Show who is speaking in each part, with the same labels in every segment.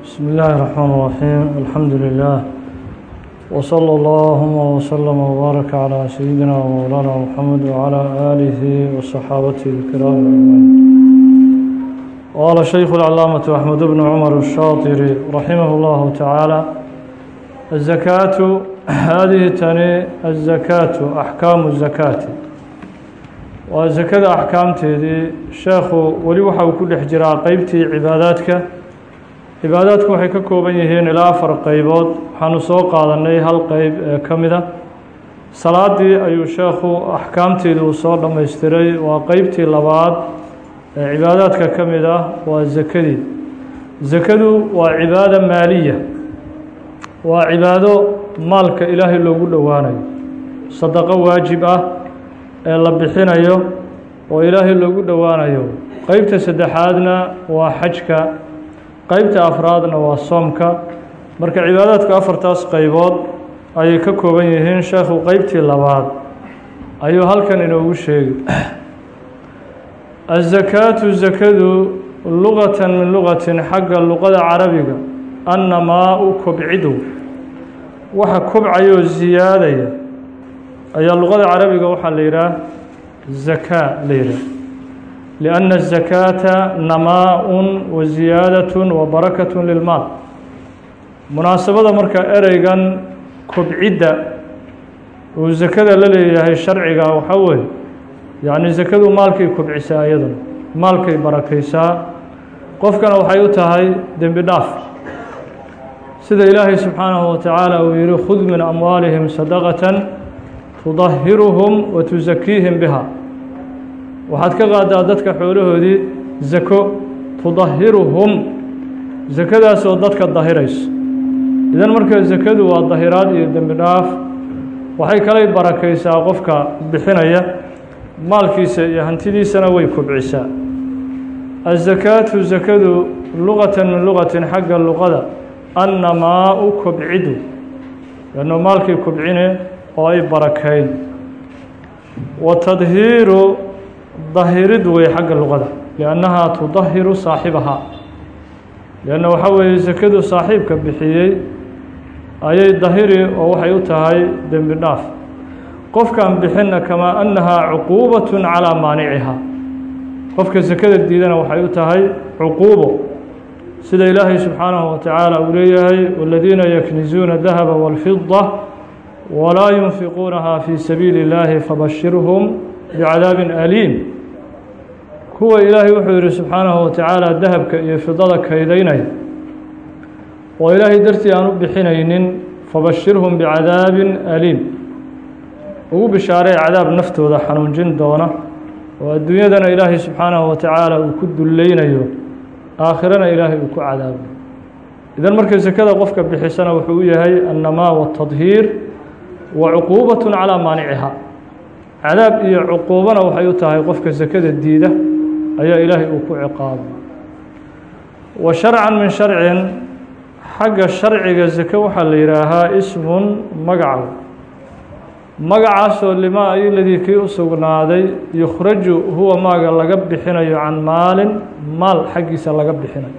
Speaker 1: بسم الله الرحمن الرحيم الحمد لله وصلى اللهم وسلم وبارك على سيدنا ومولانا محمد وعلى آله وصحابته الكرام أجمعين قال شيخ العلامة أحمد بن عمر الشاطري رحمه الله تعالى الزكاة هذه تني الزكاة أحكام الزكاة وزكاة أحكام تدي شيخ ولي وحا كل حجرا قيبتي عباداتك cibaadaadku waxay ka kooban yihiin ilaa afar qeybood waxaanu soo qaadanay hal qeyb ee ka mid a salaadii ayuu sheekhu axkaamteedii uu soo dhammaystiray. Waa qeybtii labaad ee cibaadaadka ka mid ah waa sakadii sakadu waa cibaado maaliya. Waa cibaado maalka ilaahay loogu dhowaanayo. Sadaqo waajib ah ee la bixinayo oo ilaahay loogu dhowaanayo. Qeybta saddexaadna waa xajka qeybta afraadna waa soomka. Marka cibaadaadku afartaas qeybood ayay ka kooban yihiin sheekhu qeybtii labaad ayuu halkan inoogu sheegi azakaatu zakadu lugatan min lugatin xagga luqada carabiga annamaa-u kobcidu waxa kobcayoo siyaadaya ayaa luqada carabiga waxaa la yidhaah zakaa la yidhaah لأن الزكاة نmاء وزiyaadaة وbarakaة للmaal munaasabada marka ereygan kobcidda uu zakada la leeyahay sharciga waxaa weeye yaعni zakadu maalkay kobcisaa iyaduna maalkay barakaysaa qofkana waxay u tahay dembi dhaaf sida ilaahay subxaanaه وataعaalى uu yihi khud min أmwaalihim صadقة تudahiruhum وتuزakiihim bha waxaad ka qaadaa dadka xoolahoodii zako tudahiruhum sakadaasoo dadka dahirayso. Idan marka sakadu waa dahiraad iyo dembi dhaaf waxay kalay barakaysaa qofka bixinaya maalkiisa iyo hantidiisana way kobcisaa. Azakaatu sakadu luqatan min luqatin xagga luqada annamaa-u kobcidu. Lanno maalkay kobcine oo ay barakayn. Wa tadhiiru dahirid wey xagga luqada liannahaa tudahiru saaxibahaa lianna waxaa weeye sakadu saaxiibka bixiyey ayay dahiri oo waxay u tahay dembi dhaaf. Qofkan bixinna kamaa annahaa cuquubat calaa maanicihaa qofka sakada diidana waxay u tahay cuquubo. Sida ilaahay subxaanahu watacaala uu leeyahay waladiina yaknizuuna dahaba wاlfida walaa yunfiquunaha fii sabiili اllaahi fabashirhum bicadaabin aliim. Kuwa ilaahay wuxuu yihi subxaanahu watacaala dahabka iyo fidada kaydaynaya oo ilaahay dartii aan u bixinaynin fabashirhum bicadaabin aliim. Ugu bishaaray cadaab naftooda xanuunjin doona oo adduunyadana ilaahay subxaanahu watacaala uu ku dulleynayo aakhirana ilaahay uu ku cadaabayo idan marka sakada qofka bixisana wuxuu u yahay annamaa watadhiir wa cuquubat calaa maaniciha cadaab iyo cuquubana waxay u tahay qofka sakada diida ayaa ilaahay uu ku ciqaabay wa sharcan min sharcin xagga sharciga sake waxaa la yidhaahaa ismun magaca magacaasoo limaa iladii kii u sugnaaday yukhraju huwa maaga laga bixinayo can maalin maal xaggiisa laga bixinayo.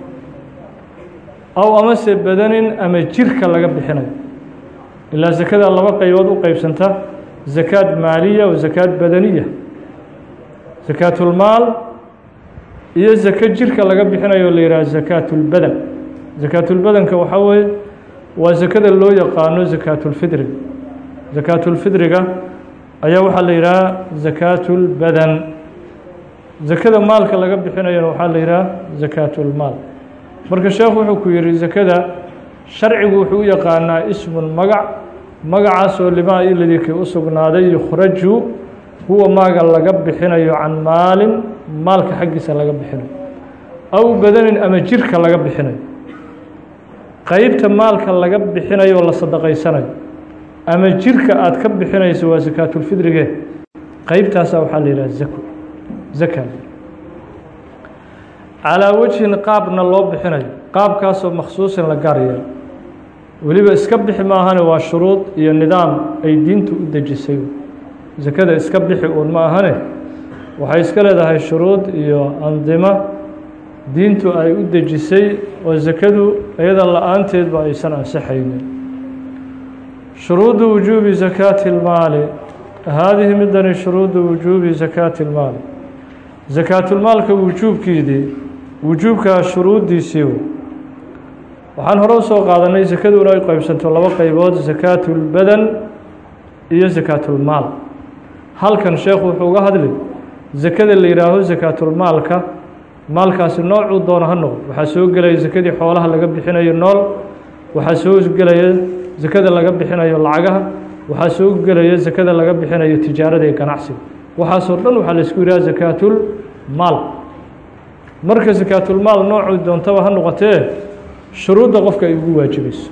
Speaker 1: Aw amase badanin ama jirka laga bixinayo. Ilaa sakada laba qeybood u qeybsanta zakaad maaliya wa zakaad badaniya. Zakaatulmaal iyo zako jirka laga bixinayo la yidhaha zakaatulbadan zakaatulbadanka waxaa weeye waa zakada loo yaqaano zakaatulfidriga zakaatulfidriga ayaa waxaa la yidhaha zakaatulbadan zakada maalka laga bixinayona waxaa la yidhaha zakaatulmaal marka sheekhu wuxuu ku yihi zakada sharcigu wuxuu u yaqaanaa ismun magac magacaasoo limaa iladii kii u sugnaaday yukhraju huwa maaga laga bixinayo can maalin maalka xaggiisa laga bixinayo. Aw badanin ama jirka laga bixinayo. Qeybta maalka laga bixinayo oo la sadaqaysanayo. Ama jirka aada ka bixinayso waa sakaatulfidrige qeybtaasa waxaa la yidhaha zako zaka calaa wejhin qaabna loo bixinayo. Qaabkaasoo makhsuusin la gaar yeelo weliba iska bixi maahane waa shuruud iyo nidaam ay diintu u dejisay. Sakada iska bixi uun ma ahane waxay iska leedahay shuruud iyo andimo diintu ay u dejisay oo sakadu iyada la'aanteedba aysan ansaxaynin shuruudu wujuubi sakaati اlmaali haadihi midani shuruudu wujuubi sakaati اlmaali sakaatulmaalka wujuubkiidii wujuubkaa shuruuddiisii waxaan hore u soo qaadanay sakadu inay qeybsanto laba qeybood sakaatulbadan iyo sakaatulmaal halkan sheekhu wuxuu uga hadli sakada la yihaaho sakaatulmaalka maalkaasi noocuu doono ha noqdo waxaa soo gelaya sakadii xoolaha laga bixinayo nool waxaa soo gelaya sakada laga bixinayo lacagaha waxaa soo gelaya sakada laga bixinayo tijaarada iyo ganacsiga. Waxaasoo dhan waxaa la isku yidhaha sakaatulmaal marka sakaatulmaal noocuu doontaba ha noqotee shuruudda qofka ay ugu waajibayso.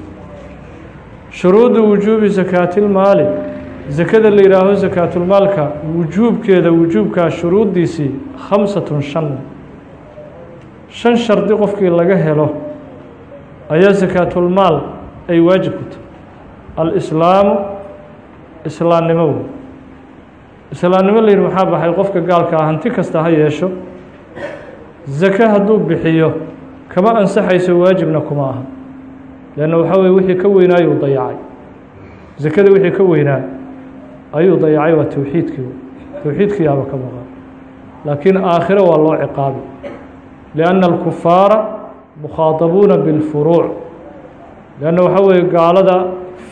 Speaker 1: Shuruudu wujuubi sakaatilmaali sakada la yihaaho sakaatulmaalka wujuubkeeda wujuubkaa shuruuddiisii khamsatun shan. Shan shardi qofkii laga helo ayaa sakaatulmaal ay waajib ku tahay. Alislaamu islaamnimo wey islaamnimo la yihi maxaa baxay? Qofka gaalka ah hanti kasta ha yeesho zake hadduu bixiyo kama ansaxayso waajibna kuma aha. Leanna waxaa weye wixii ka weynaa ayuu dayacay. Zakada wixii ka weynaa ayuu dayacay waa towxiidkii towxiidkiiyaaba ka maqan. Laakiin aakhiro waa loo ciqaabi. Lianna alkufaara mukhaadabuuna bilfuruuc. Leanna waxaa weeye gaalada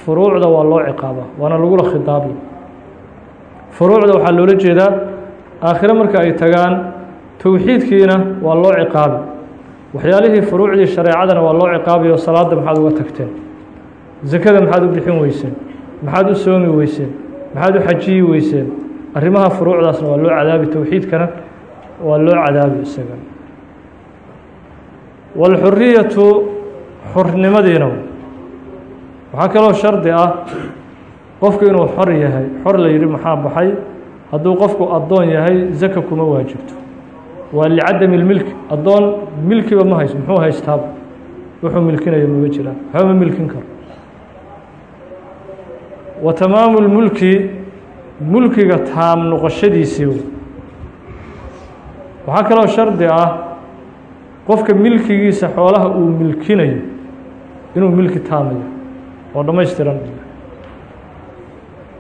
Speaker 1: furuucda waa loo ciqaaba waana lagula khidaabi. Furuucda waxaa loola jeedaa aakhiro marka ay tagaan towxiidkiina waa loo ciqaabi waxyaalihii furuucdii shareecadana waa loo ciqaabiyo salaadda maxaad uga tagteen zakada maxaad u bixin weyseen maxaad u soomi weyseen maxaad u xajiyi weyseen. Arrimaha furuucdaasna waa loo cadaabi towxiidkana waa loo cadaabi isaga. Wاlxuriyatu xornimadiina waxaa kaloo shardi ah qofku inuu xor yahay xor la yihi maxaa baxay? Hadduu qofku addoon yahay zaka kuma waajibto waa licadami اlmilki addoon milkiba ma hayso muxuu haystaaba wuxuu milkinayo mama jiraan. Waxba ma milkin karo. Wa tamaamu اlmulki mulkiga taam noqoshadiisii waxaa kaloo shardi ah qofka milkigiisa xoolaha uu milkinayo inuu milki taamayo oo dhammaystiran.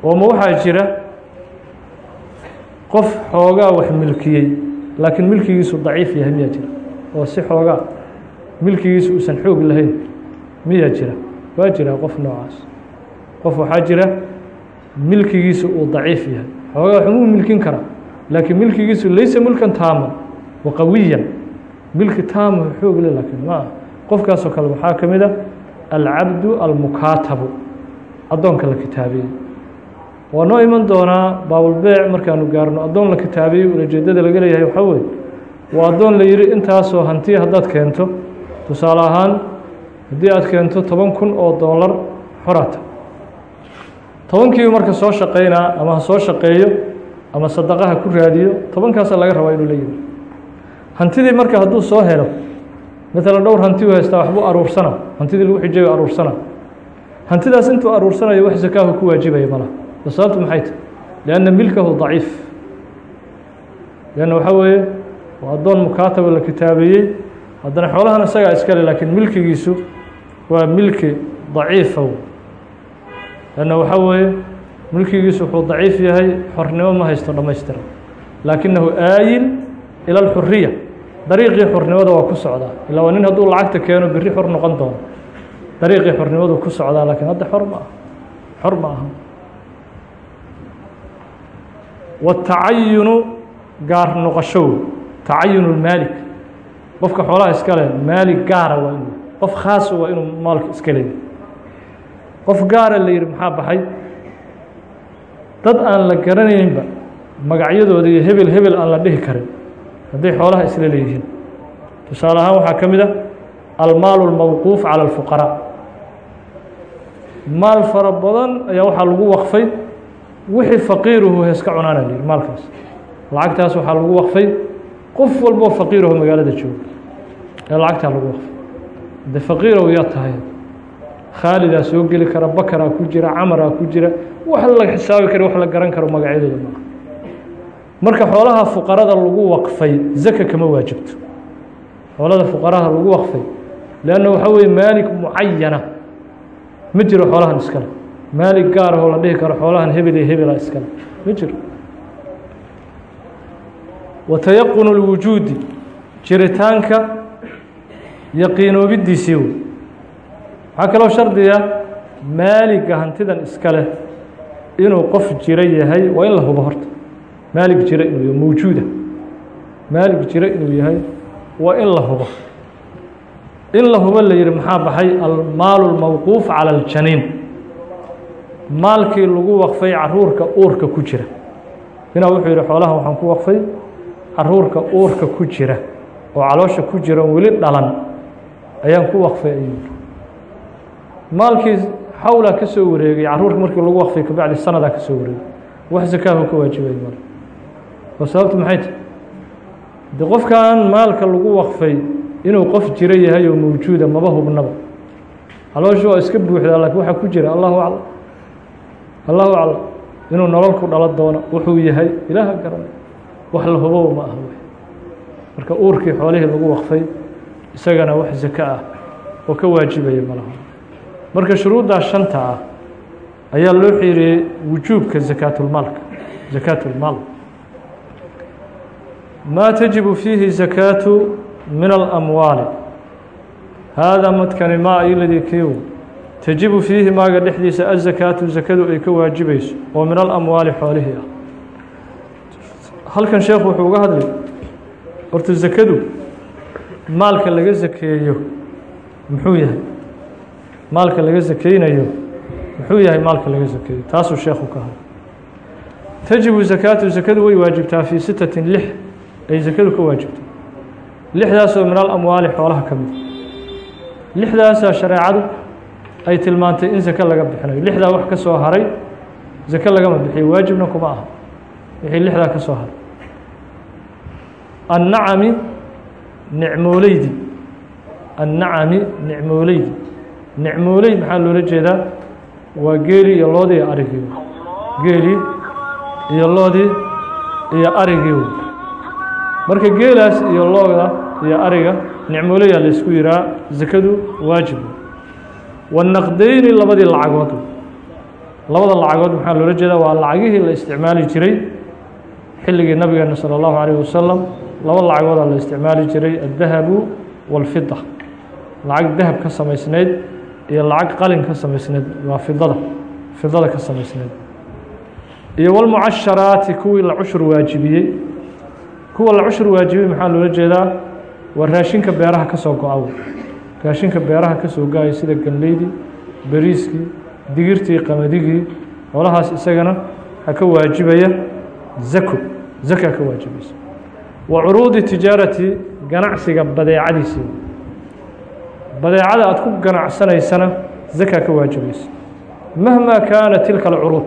Speaker 1: Oo ma waxaa jira qof xoogaa wax milkiyey laakiin milkigiisu daciif yahay miyaa jira? Oo si xoogaa. Milkigiisu uusan xoog lahayn miyaa jira? Waa jira qof noocaas. Qof waxaa jira milkigiisu uu daciif yahay. Xoogaa waxumuu milkin karaa laakiin milkigiisu laysa mulkan taaman wa qawiyan. Milki taamo xoog le laakiin ma ah qofkaasoo kale waxaa ka mid a alcabdu almukaatabu. Addoonka la kitaabiyey waa noo iman doonaa baabulbeec markaanu gaarno addoon la kitaabiyey ulajeedada laga leeyahay waxaa weye waa addoon la yihi intaasoo hantiya haddaad keento. Tusaale ahaan haddii aad keento toban kun oo doolar xorata. Tobankiiba marka soo shaqaynaa ama ha soo shaqeeyo ama sadaqaha ku raadiyo tobankaasa laga rabaa inuu la yimi hantidii marka hadduu soo helo maalan dhowr hanti u haystaa waxbuu aruursana. Hantidii lagu xijayo aruursana. Hantidaas intuu aruursanayo wax sakaahu ku waajibaya malaha sababtu maxay tahy lianna milkahu daciif. Lianna waxaa weeye waa addoon mukaataba la kitaabeeyey haddana xoolahan isagaa iskale laakiin milkigiisu waa milki daciifa lianna waxaa weeye milkigiisu wuxuu daciif yahay xornimo ma haysto dhammaystiran. Laakinahu aayin ila alxuriya dariiqii xornimada waa ku socdaa. Ilaa waa nin hadduu lacagta keeno berri xor noqon doono. Dariiqii xornimadu ku socdaa laakiin hadda xor ma aha. Xor ma aha watacayunu gaar noqoshow tacayunu maalik. Qofka xoolaha iska leh maalig gaara waa inuu qof khaasa waa inuu maalka iska leeya qof gaara la yidhi maxaa baxay? Dad aan la garanaynba magacyadooda iyo hebel hebel aan la dhihi karin hadday xoolaha isla leeyihiin. Tusaale ahaan waxaa ka mid ah a almaalu almawquuf cala alfuqaraa maal fara badan ayaa waxaa lagu waqfay wixii faqiiruhu heeska cunaana la yihi maalkaas. Lacagtaas waxaa lagu waqfay. Qof walboo faqiiraho magaalada jooga. Ee lacagtaa lagu waqfay. De faqiirow yaa tahay khaalidaa soo geli kara bakaraa ku jira camaraa ku jira wax la xisaabi kara wax la garan karo magacyadooda maaha marka xoolaha fuqarada lagu waqfay zaka kama waajibto. Xoolada fuqaraha lagu waqfay leanna waxaa weeye maalig mucayana ma jiro xoolahan iskale maalig gaar ahoo la dhihi karo xoolahan hebel iyo hebela iskale ma jiro. Wa tayaqunu jiritaanka yaqiinoobidiisii wey waxaa kaloo shardiga maaliga hantidan iska leh inuu qof jiro yahay waa in la hubo horta. Maalig jira inuu yahay mawjuuda. Maalig jira inuu yahay waa in la hubo. In la hubo la yihi maxaa baxay? Almaalu lmawquuf cala aljaniin maalkii lagu waqfay caruurka uurka ku jira. Inaa wuxuu yihi xoolahan waxaan ku waqfay. Caruurka uurka ku jira oo caloosha ku jira weli dhalan ayaan ku waqfay ayuu maalkii xawlaa ka soo wareegay caruurka markii lagu waqfay kabacdi sanadaa ka soo wareegay wax zakaahu ka waajibay male oo sababtu maxay tahy de qofkan maalka lagu waqfay inuu qof jiro yahay oo mawjuuda maba hubnaba. Caloosha waa iska buuxdaa laakiin waxaa ku jira allahu aclam allahu aclam inuu nolol ku dhalo doono wuxuu yahay ilaaha garan. Wax la huboba ma aha marka uurkii xoolihii lagu waqfay isagana wax zaka ah oo ka waajibaya ma laha. Marka shuruuddaa shanta ah ayaa loo xiiriyey wujuubka zakaatulmaalka zakaatulmaal maa tajibu fiihi zakaatu min alamwaali. Haadaa madkani maa iladii kiiw tajibu fiihi maaga dhexdiisa azakaatu zakadu ay ka waajibayso oo min alamwaali xoolihii ah. Halkan sheekhu wuxuu uga hadlay horta zakadu maalka laga zakeeyo muxuu yahay? Maalka laga zakeynayo muxuu yahay maalka laga zakeeyo? Taasuu sheekhu ka hadlay. Tajibu zakaatu zakadu way waajibtaa fii sitatin lix ay zakadu ka waajibto lixdaasoo min alamwaali xoolaha ka mid. Lixdaasaa shareecadu ay tilmaantay in zake laga bixinayo. Lixdaa wax ka soo haray zake lagama bixiyo waajibna kuma aha. Wixii lixdaa ka soo haray. Annacami nicmooleydi annacami nicmooleydi nicmooley maxaa loola jeedaa? Waa geeli iyo loodii iyo arigii. Geelii iyo loodii iyo arigii. Marka geelaas iyo looda iyo ariga nicmooleyaa la isku yihaa zakadu waajib wanaqdeyni labadii lacagood labada lacagood maxaa loola jeedaa waa lacagihii la isticmaali jiray xilligii nabigeena salى اllahu عalيه wasalam laba lacagoodaa la isticmaali jiray addahabu wاlfida lacag dahab ka samaysneyd iyo lacag qalin ka samaysneyd waa fidada fidada ka samaysneyd iyo wاlmucasharaati kuwii la cushur waajibiyey kuwa la cushur waajibiyey maxaa loola jeedaa waa raashinka beeraha ka soo go-a raashinka beeraha ka soo go'ayo sida ganleydii beriiskii digirtii qamadigii xoolahaas isagana waxaa ka waajibaya zako zaka ka waajibaysa wa curuudi tijaarati ganacsiga badeecadiisii badeecada aad ku ganacsanaysana zaka ka waajibaysa mahmaa kaana tilka alcuruud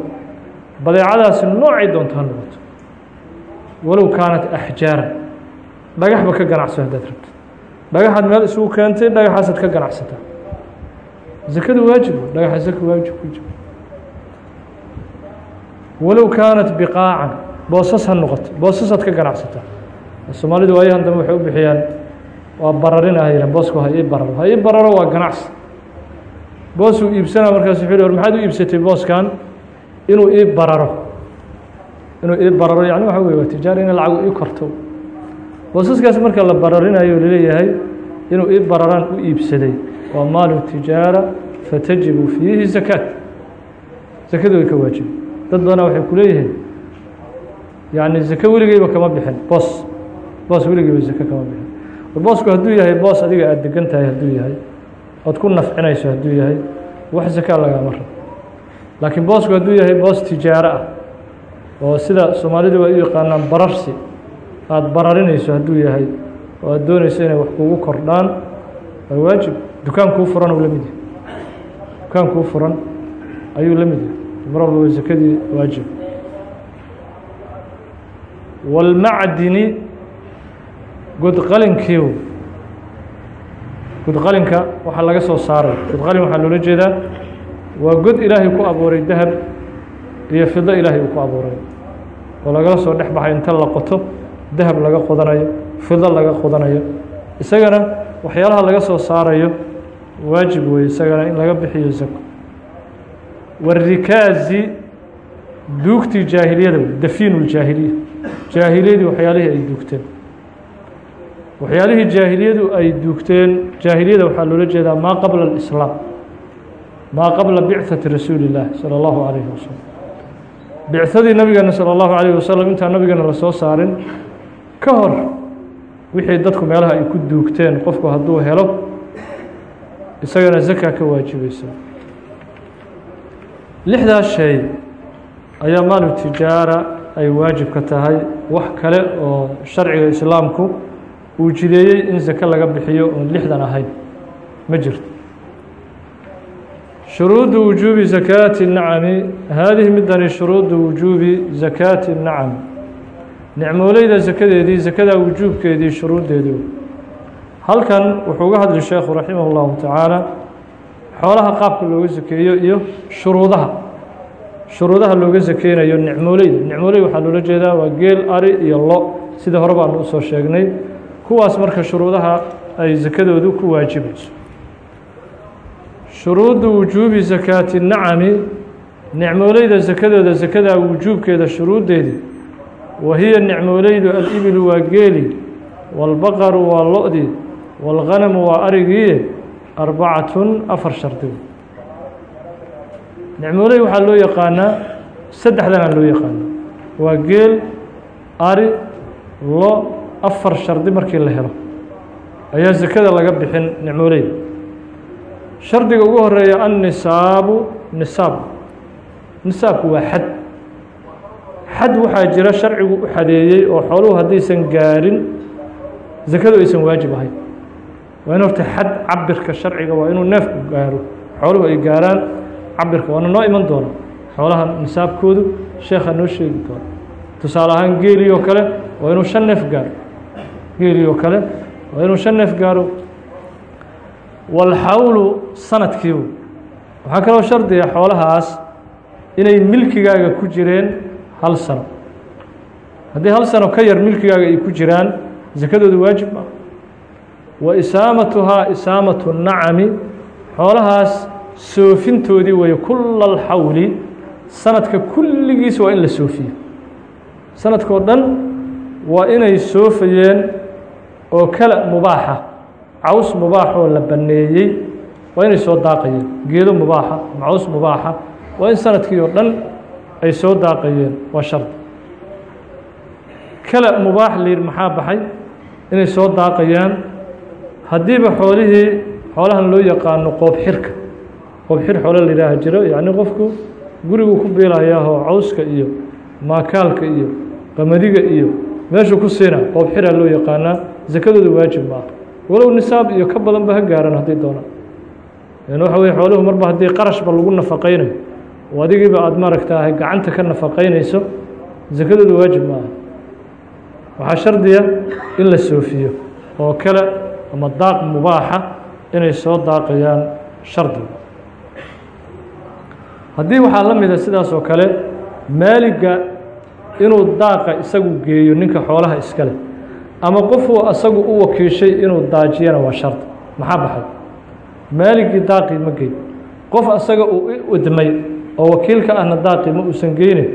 Speaker 1: badeecadaasi noocay doonto ha noqoto. Walow kaanat axjaaran dhagaxba ka ganacso haddaad rabto dhagaxaad meel isugu keentay dhagaxaasaad ka ganacsataa zakadu waajib dhagaxa zaka waajib ku jiro. Walow kaanat biqaacan boosas ha noqoto boosasaad ka ganacsataa soomaalidu waayahan dambe waxay u bixiyaan waa bararinah boosku ha ii bararo ha ii bararo waa ganacsi. Boosuu iibsanaa markaas wuxuu or maxaad u iibsatay booskan inuu ii bararo? Inuu ii bararo yani waxa wey waa tijaara ina lacagu ii korto boosaskaas marka la bararinayo la leeyahay inuu ii bararaan u iibsaday. Waa maalu tijaara fatajibu fiihi zakaat zakadu way ka waajibi dad badana waxay ku leeyihiin yani zake weligeyba kama bixin. Boos. Boos weligeyba zake kama bixin. Boosku hadduu yahay boos adiga aada degan tahay hadduu yahay. Ood ku nafcinayso hadduu yahay wax zakaa lagaama rabo laakiin boosku hadduu yahay boos tijaaro ah oo sida soomaalidu ay u yaqaanaan bararsi aada bararinayso hadduu yahay oo aada doonayso inay wax kugu kordhaan waa waajib. Dukaan kuu furan uu la mid yahay. Dukaan kuu furan ayuu la mid yahay. Mar walba zakadii waajib. Wاlmacdini godqalinkiiw godqalinka waxaa laga soo saaray. Godqalin waxaa loola jeedaa waa god ilaahay ku abuuray dahab iyo fido ilaahay uu ku abuuray. Oo lagala soo dhex baxay inta la qoto dahab laga qodanayo fido laga qodanayo isagana waxyaalaha laga soo saarayo waajib wey isagana in laga bixiyo zako warikaazi duugtii jaahiliyada dafiinu ljaahiliya jaahiliyadii waxyaalihii ay duugteen waxyaalihii jaahiliyadu ay duugteen jaahiliyada waxaa loola jeedaa maa qabla اlislaam maa qabla bicثati rasuuli اllahi salى اllahu alayhi wasalam bicadii nabigeena salى اllahu alayh wasalam intaan nabigeena lasoo saarin ka hor wixii dadku meelaha ay ku duugteen qofku hadduu helo isagana zaka ka waajibaysa lixdaas shay ayaa maalu tijaara ay waajib ka tahay wax kale oo sharciga islaamku uu jideeyey in zake laga bixiyo oon lixdan ahayn. Ma jirto. Shuruudu wujuubi zakaati nacami. Haadihi midani shuruudu wujuubi zakaati nacam nicmooleyda zakadeedii zakadaa wujuubkeedii shuruuddeedu halkan wuxuu uga hadli sheekhu raximah اllahu tacaala xoolaha qaabka looga sakeeyo iyo shuruudaha. Shuruudaha looga sakeynayo nicmooleyda nicmooley waxaa loola jeedaa waa geel ari iyo lo. Sida hore baanu u soo sheegnay. Kuwaas marka shuruudaha ay sakadoodu ku waajibayso. Shuruudu wujuubi sakaati nacami. Nicmooleyda sakadooda sakadaa wujuubkeeda shuruuddeedii wa hiya nicmooleydu alibilu waa geeli wاlbaqaru waa lo-dii wاlghanamu waa arigii arbacatun afar shardi nicmooley waxaa loo yaqaanaa saddexdanaa loo yaqaana waa geel ari lo afar shardi markii la helo ayaa sakada laga bixin nicmooleyda shardiga ugu horreeya annisaabu nisaab nisaabku waa xad xad waxaa jira sharcigu u xadeeyey oo xooluhu haddaysan gaarin sakadu aysan waajib ahayn. Waa in horta xad cabirka sharciga waa inuu neefku gaaro. Xooluhu ay gaaraan cabirka waana noo iman doona. Xoolaha nisaabkoodu sheekha noo sheegi doona. Tusaale ahaan geelii oo kale waa inuu shan neef gaaro. Geelii oo kale waa inuu shan neef gaaro. Walxawlu sanadkiibu. Waxaa kaloo shardiga xoolahaas inay milkigaaga ku jireen hal sano. Haddii hal sano ka yar milkigaaga ay ku jiraan sakadooda waajib ma wa isaamatuhaa isaamatu nacami xoolahaas soofintoodii weeye kula alxawli sanadka kulligiis waa in la soofiyo. Sanadkao dhan waa inay soofayeen oo kala mubaaxa caws mubaaxoo la banneeyey waa inay soo daaqayeen geedo mubaaxa macaws mubaaxa waa in sannadkii oo dhan ay soo daaqayeen waa shardi kala mubaax la yidhi maxaa baxay? Inay soo daaqayaan haddiiba xoolihii xoolahan loo yaqaano qoob xirka. Qoob xir xoole la yidhaaha jiro yacni qofku gurigu ku biilayaahoo cawska iyo maakaalka iyo qamadiga iyo meeshuu ku siina qoob xiraa loo yaqaanaa sakadooda waajib maaha. Walow nisaab iyo ka badanba ha gaaran haddii doonaan lan waxa weye xooluhu marba haddii qarashba lagu nafaqaynayo adigiiba aada maaragtaahay gacanta ka nafaqaynayso sakadooda waajib maaha. Waxaa shardiya in la soofiyo oo kale ama daaq mubaaxa inay soo daaqayaan shardiga haddii waxaa la mida sidaas oo kale maaliga inuu daaqa isagu geeyo ninka xoolaha iskale ama qofuu asagu u wakiishay inuu daajiyana waa shardi maxaa baxay? Maaligii daaqii ma geyn. Qof asaga uu u idmay oo wakiilka ahna daaqii ma uusan geynin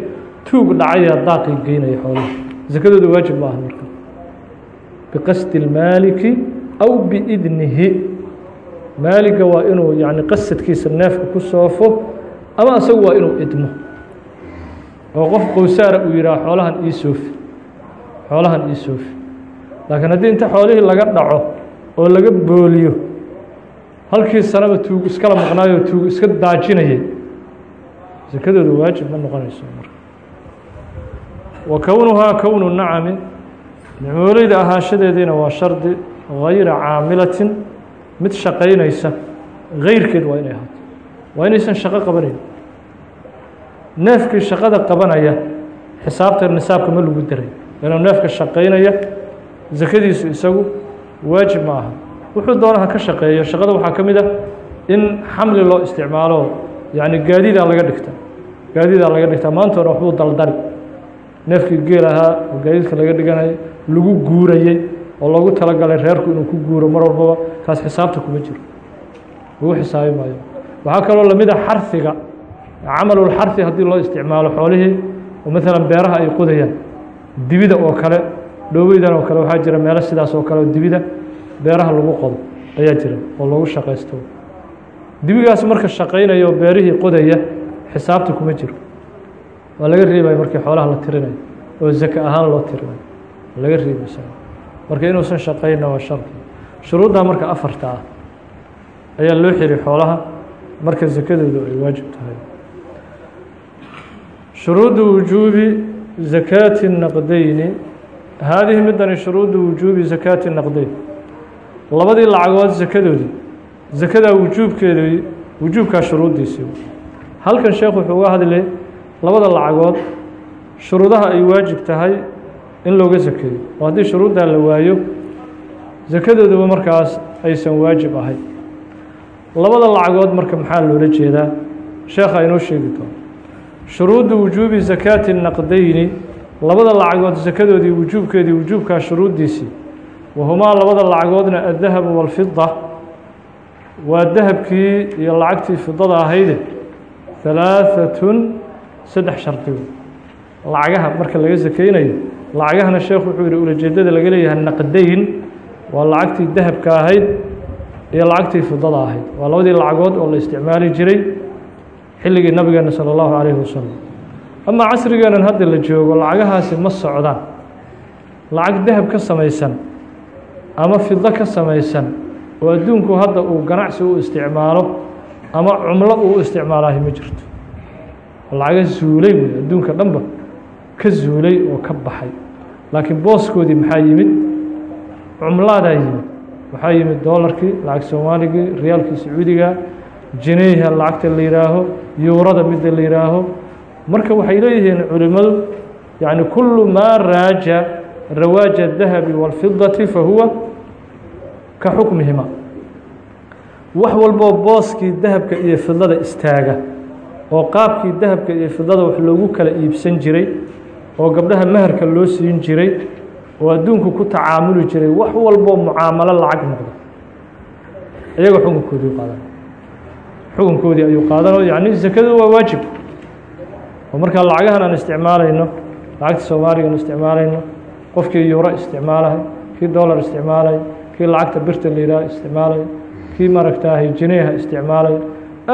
Speaker 1: tuug dhacayaa daaqii geynaya xoolaha. Sakadooda waajib ma aha marka. Biqasdi اlmaaliki aw biidnihi. Maaliga waa inuu yani qasadkiisa neefka ku soofo ama asagu waa inuu idmo. Oo qof qowsaara uu yidhaha xoolahan ii soofi. Xoolahan ii soofi. Laakiin haddii inta xoolihii laga dhaco oo laga booliyo halkii sanaba tuug iskala maqnaayoo tuug iska daajinayay sakadooda waajib ma noqonayso marka wa kownuhaa kownu nacami nicmooleyda ahaashadeediina waa shardi gayra caamilatin mid shaqaynaysa gayrkeed waa inay ahaato waa inaysan shaqo qabanayn neefkii shaqada qabanaya xisaabta nisaabka ma lagu daray inuu neefka shaqaynaya sakadiisu isagu waajib ma aha wuxuu doona ha ka shaqeeyo shaqada waxaa ka mid ah in xamli loo isticmaalo yacni gaadidaa laga dhigta. Gaadidaa laga dhigtaa maanta hore waxbuu daldali neefkii geel ahaa oo gaadiidka laga dhiganayay lagu guurayey oo loogu talagalay reerku inuu ku guuro mar walbaba kaas xisaabta kuma jiro. Lagu xisaabi maayo. Waxaa kaloo la mid a xarhiga camalulxarhi haddii loo isticmaalo xoolihii oo maalan beeraha ay qodayaan dibida oo kale dhoobeydan oo kale waxaa jira meelo sidaas oo kale oo dibida beeraha lagu qodo ayaa jira oo lagu shaqaysto dibigaas marka shaqaynayo beerihii qodaya xisaabta kuma jiro. Waa laga reebaya markii xoolaha la tirinayo oo zaka ahaan loo tirinayo. Waa laga reebaysa marka inuusan shaqaynna waa shardi. Shuruuddaa marka afarta ah ayaa loo xiray xoolaha marka sakadoodu ay waajib tahay. Shuruudu wujuubi zakaati naqdayni. Haadihi midani shuruudu wujuubi zakaati naqdayn labadii lacagood sakadoodii zakadaa wujuubkeedii wujuubkaa shuruuddiisii halkan sheekh wuxuu uga hadlay labada lacagood shuruudaha ay waajib tahay in looga sakeeyo oo haddii shuruuddaa la waayo sakadooduba markaas aysan waajib ahayn. Labada lacagood marka maxaa loola jeedaa? Sheekha inoo sheegi doono shuruudu wujuubi zakaati naqdayni labada lacagood sakadoodii wujuubkeedii wujuubkaa shuruuddiisii wahumaa labada lacagoodna addahabu walfida waa dahabkii iyo lacagtii fidada ahayde halaaثatun saddex shardigo lacagaha marka laga sakeynayo lacagahana sheekhu wuxuu yihi ulajeedada laga leeyahay naqdayn waa lacagtii dahabka ahayd iyo lacagtii fidada ahayd waa labadii lacagood oo la isticmaali jiray xilligii nabigeena salى اllahu calayhi wasalam ama casrigeenan hadda la joogo lacagahaasi ma socdaan lacag dahab ka samaysan ama fido ka samaysan oo adduunku hadda uu ganacsi u isticmaalo ama cumlo uu isticmaalahay ma jirto lacaga zuulay wey adduunka dhanba ka zuulay oo ka baxay laakiin booskoodii maxaa yimid cumlaadaa yimid waxaa yimid doolarkii lacag soomaaligii riyaalkii sacuudiga jineyha lacagta la yihaaho yuurada midda la yihaaho marka waxay leeyihiin culimmadu yani kulu maa raaja rawaaja الdahabi wاlfidati fahuwa ka xukmihima. Wax walboo booskii dahabka iyo fidada istaaga oo qaabkii dahabka iyo fidada wax loogu kala iibsan jiray oo gabdhaha maharka loo siin jiray oo adduunku ku tacaamuli jiray wax walboo mucaamalo lacag noqda. Iyaga xukunkoodii qaadan. Xukunkoodii ayuu qaadano yani sakadu waa waajib. Oo markaa lacagahan aan isticmaalayno lacagta soomaaliga aan isticmaalayno qofkii yuuro isticmaalahay kii dollar isticmaalay kii lacagta birta la yidhaha isticmaalay kii maaragtaahay jineeha isticmaalay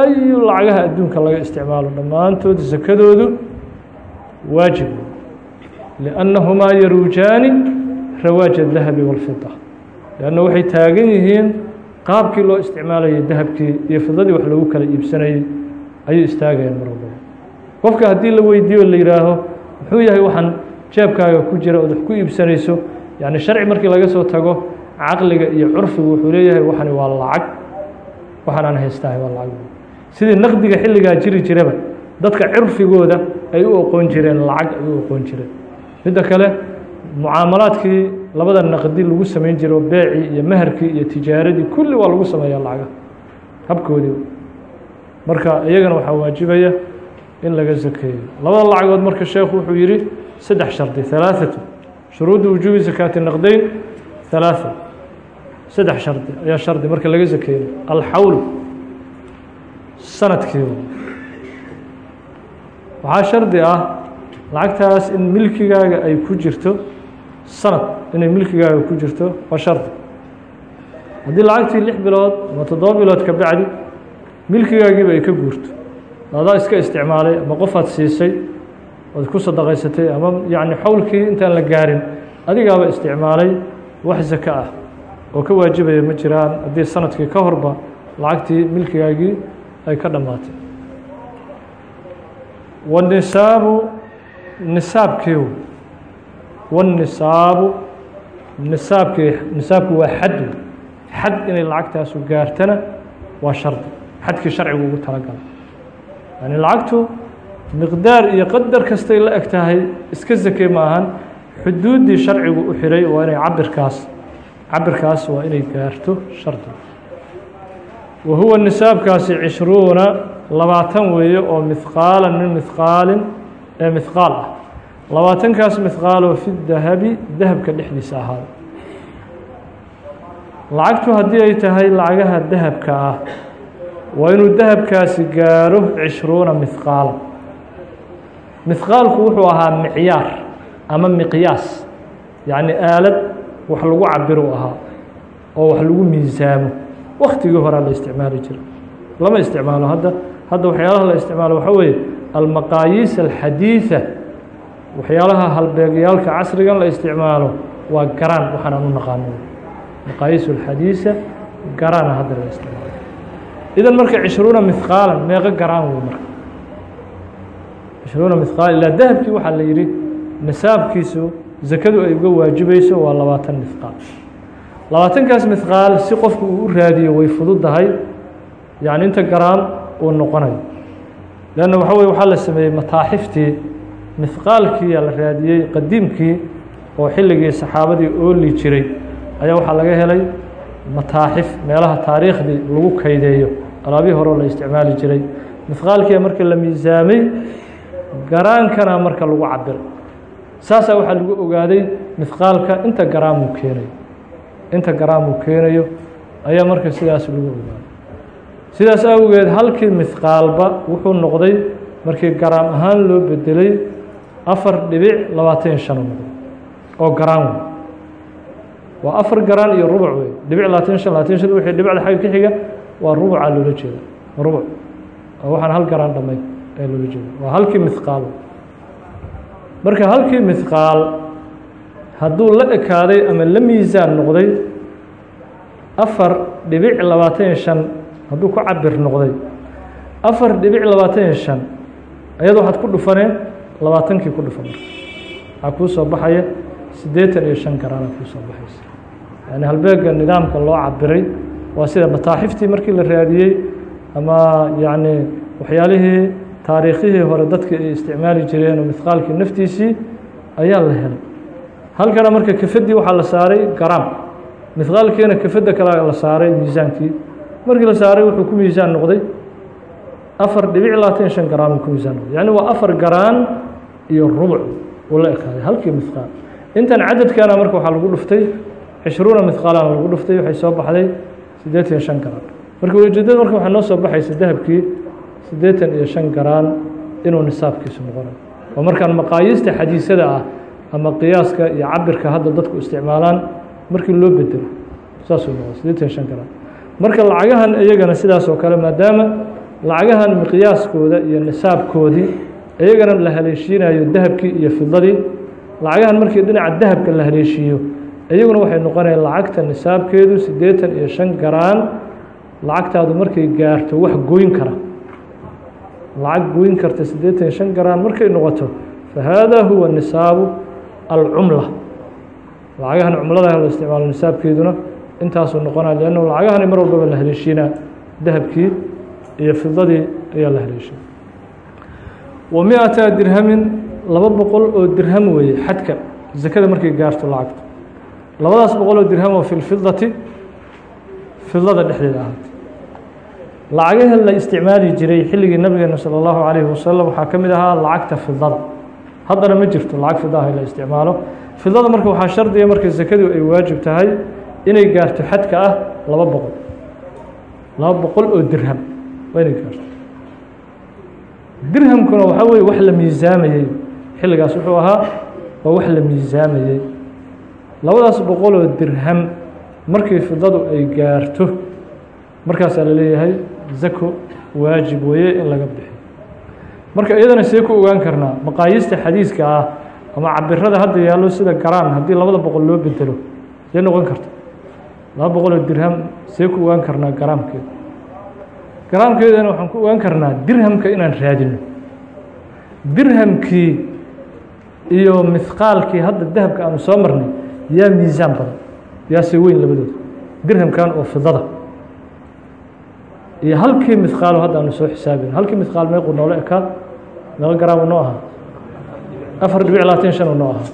Speaker 1: ayu lacagaha adduunka laga isticmaalo. Dhammaantood sakadoodu waajib liannahumaa yaruujaani rawaaja dahabi walfida leanna waxay taagan yihiin qaabkii loo isticmaalayay dahabkii iyo fidadii wax lagu kala iibsanayey ayay istaagayaan mar walbaba qofka haddii la weydiiyo la yihaaho muxuu yahay waxaan jeebkaaga ku jira ood wax ku iibsanayso? Yani sharci markii laga soo tago caqliga iyo curfigu wuxuu leeyahay waxani waa lacag. Waxaan aan waa lacag. Sidii naqdiga xilligaa jiri jiraba dadka curfigooda ay u oqoon jireen lacag ay u oqoon jireen. Midda kale mucaamalaadkii labada naqdi lagu samayn jiro beecii iyo maharkii iyo tijaaradii kulli waa lagu sameeyaa lacaga habkoodii marka iyagana waxaa waajibaya in laga sakeeyo. Labada lacagood marka sheekhu wuxuu yihi saddex shardi halaaثatu shuruudu wujuubi zakaati naqdayn halaaثa saddex shardi. Ayaa shardi marka laga sakeeyo alxawl sannadkii. Waxaa shardi ah lacagtaas in milkigaaga ay ku jirto sanad. Inay milkigaaga ku jirto waa shardi. Haddii lacagtii lix bilood ama toddoba bilood ka bacdi milkigaagiiba ay ka guurto. Adaa iska isticmaalay ama qofaad siisay ood ku sadaqaysatay ama yacni xowlkii intaan la gaarin adigaaba isticmaalay wax zaka ah oo ka waajibaya ma jiraan haddii sannadkii ka horba lacagtii milkigaagii ay ka dhammaatay. Wanisaabu nisaabkii wanisaabu nisaabkii nisaabku waa xad. Xad inay lacagtaasu gaartana waa shardi xadkii sharcigu ugu talagalay. Yani lacagtu miqdaar iyo qadar kastay la eg tahay iska ma ahan xuduuddii sharcigu u xiray waa inay cabirkaas cabirkaas waa inay gaarto shardi. Wa huwa nisaabkaasi cishruuna labaatan weeye oo mihqaalan min mihqaalin ee mihqaal ah. Labaatankaas mihqaaloo fi dahabi dahabka dhexdiisa ahaada lacagtu haddii ay tahay lacagaha dahabka ah waa inuu dahabkaasi gaaro cishruuna mihqaala mihqaalku wuxuu ahaa micyaar ama miqyaas yacni aalad wax lagu cabiruu ahaa oo wax lagu miisaamo. Waktigii horaa la isticmaali jiray. Lama isticmaalo. Hadda hadda waxyaalaha la isticmaalo waxaa weeye almaqaayiis alxadiida waxyaalaha halbeegyaalka casrigan la isticmaalo waa garaan waxaan aan u naqaano maqaayiis alxadiisa garaana hadda la isticmaalo. Idan marka cishruuna mihqaalan meeqo garaan wey marka. Cishruuna mihqaal ilaa dahabkii waxaa la yidhi nisaabkiisu zakadu ay uga waajibayso waa labaatan mihqaal labaatankaas mihqaal si qofku uu u raadiyo way fududahay yacni inta garaam uu noqonayo. Leanna waxa weye waxaa la sameeyey mataaxiftii mihqaalkiiyaa la raadiyey qadiimkii oo xilligii saxaabadii ooli jiray. Ayaa waxaa laga helay mataaxif meelaha taariikhdii lagu kaydeeyo. Alaabihii horeo la isticmaali jiray. Mihqaalkiia marka la miisaamay garaankana marka lagu cabiro saasaa waxaa lagu ogaaday mihqaalka inta garaamuu keenayo inta garaamuu keenayo ayaa marka sidaas lagu ogaaday. Sidaas awgeed halkii mihqaalba wuxuu noqday markii garaam ahaan loo bedelay afar dhibic labaatan iyo shan noqday oo garaan wey waa afar garaan iyo rubuc wey dhibic labaatan shan labaatan shan wixii dhibicda xagga ka xiga waa rubucaa loola jeeda rubuc. Waxaan hal garaan dhamay ee loola jeeda waa halkii mihqaal marka halkii mihqaal hadduu la ekaaday ama la miisaan noqday afar dhibic labaatan iyo shan hadduu ku cabir noqday. Afar dhibic labaatan iyo shan ayado waxaad ku dhufaneen labaatankii ku dhufan. Marka waxaa kuu soo baxaya siddeetan iyo shan garaana kuu soo baxaysa. Yani halbeega nidaamka loo cabiray waa sida mataaxiftii markii la raadiyey ama yacni waxyaalihii taariikhihii hore dadka ay isticmaali jireen oo mihqaalkii naftiisii ayaa la helay. Halkana marka kafadii waxaa la saaray garaam. Mihqaalkiina kafadda kale la saaray miisaankii. Markii la saaray wuxuu ku miisaan noqday afar dhibic labaatan shan garaam ku miisaan noqday. Yacni waa afar garaan iyo rubuc uu la ekaaday halkii mihqaal intan cadadkana marka waxaa lagu dhuftay cishruuna mihqaalana lagu dhuftay waxay soo baxday siddeetan iyo shan garaan marka ujeedada marka waxaa noo soo baxaysa dahabkii siddeetan iyo shan garaan inuu nisaabkiisu noqonayo oo markaan maqaayiista xadiisada ah ama qiyaaska iyo cabirka hadda dadku isticmaalaan markii loo bedelo saasuu noqo siddeetan iyo shan garaan marka lacagahan iyagana sidaas oo kale maadaama lacagahan miqyaaskooda iyo nisaabkoodii iyagana la haleeshiinayo dahabkii iyo fidadii lacagahan markii dhinaca dahabka la haleeshiiyo iyaguna waxay noqonayaan lacagta nisaabkeedu siddeetan iyo shan garaan lacagtaadu markay gaarto wax goyn kara lacag goyn karta siddeetan iyo shan garaan markay noqoto fa haadaa huwa nisaabu alcumla. Lacagahan cumladaha la isticmaalo nisaabkeeduna intaasuu noqonaya leannu lacagahani mar walbaba la haleeshiinaa dahabkii iyo fidadii ayaa la haleeshiina wa mi-ata dirhamin laba boqol oo dirham weeye xadka zakada markay gaarto lacagta labadaas boqol oo dirham oo fi lfidati fidada dhexdeeda ahaatay lacagaha la isticmaali jiray xilligii nabigeena salى اllahu alayhi wasalam waxaa ka mid ahaa lacagta fidada. Haddana ma jirto lacag fidaha in la isticmaalo. Fidada marka waxaa shardiga ah marka sakadu ay waajib tahay inay gaarto xadka ah laba boqol. Laba boqol oo dirham. Waa inay gaarto. Dirhamkuna waxaa weye wax la miisaamayey xilligaas wuxuu ahaa waa wax la miisaamayey labadaas boqol oo dirham markii fidadu ay gaarto markaasaa la leeyahay zako waajib weeye in laga bixiyo. Marka iyadana see ku ogaan karnaa maqaayiista xadiiska ah ama cabirada hadda yaallo sida garaan haddii labada boqol loo bedelo see noqon karta laba boqol oo dirham see ku ogaan karnaa garaamkeeda. Garaamkeedana waxaan ku ogaan karnaa dirhamka inaan raadino dirhamkii iyo mihqaalkii hadda dahabka aanu soo marnay yaa miisaan badan yaase weyn labadooda. Dirhamkan oo fidada iyo halkii mihqaalo hadda soo xisaabin halkii mihqaal meequu noola ekaa meeqo garaamu noo ahaa. Afar dhibic labaatan shan noo ahaa.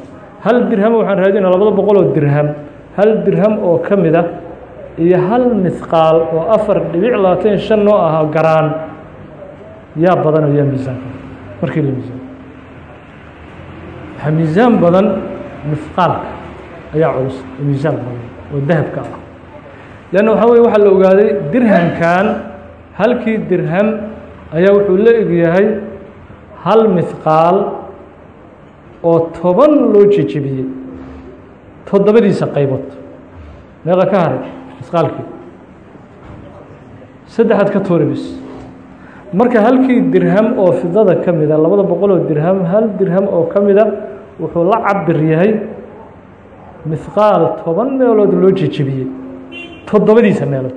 Speaker 1: Hal dirham waxaan raadinaa labada boqol oo dirham. Hal dirham oo ka mid ah iyo hal mihqaal oo afar dhibic labaatan shan noo ahaa garaan. Yaa badan yaa miisaan. Markii la miisaan. Waxaa miisaan badan mihqaalka ayaa culus miisaan badan oo dahabka ah. Leanna waxaa weye waxaa la ogaaday dirhamkan halkii dirham ayaa wuxuu la egyahay hal mihqaal oo toban loo jejebiyey toddobadiisa qaybood. Meeqa ka haray misqaalkii saddexaad ka tuuri bis marka halkii dirham oo fidada ka mida labada boqol oo dirham hal dirham oo ka mida wuxuu la cabir yahay mihqaal toban meelood loo jejebiyey toddobadiisa meelood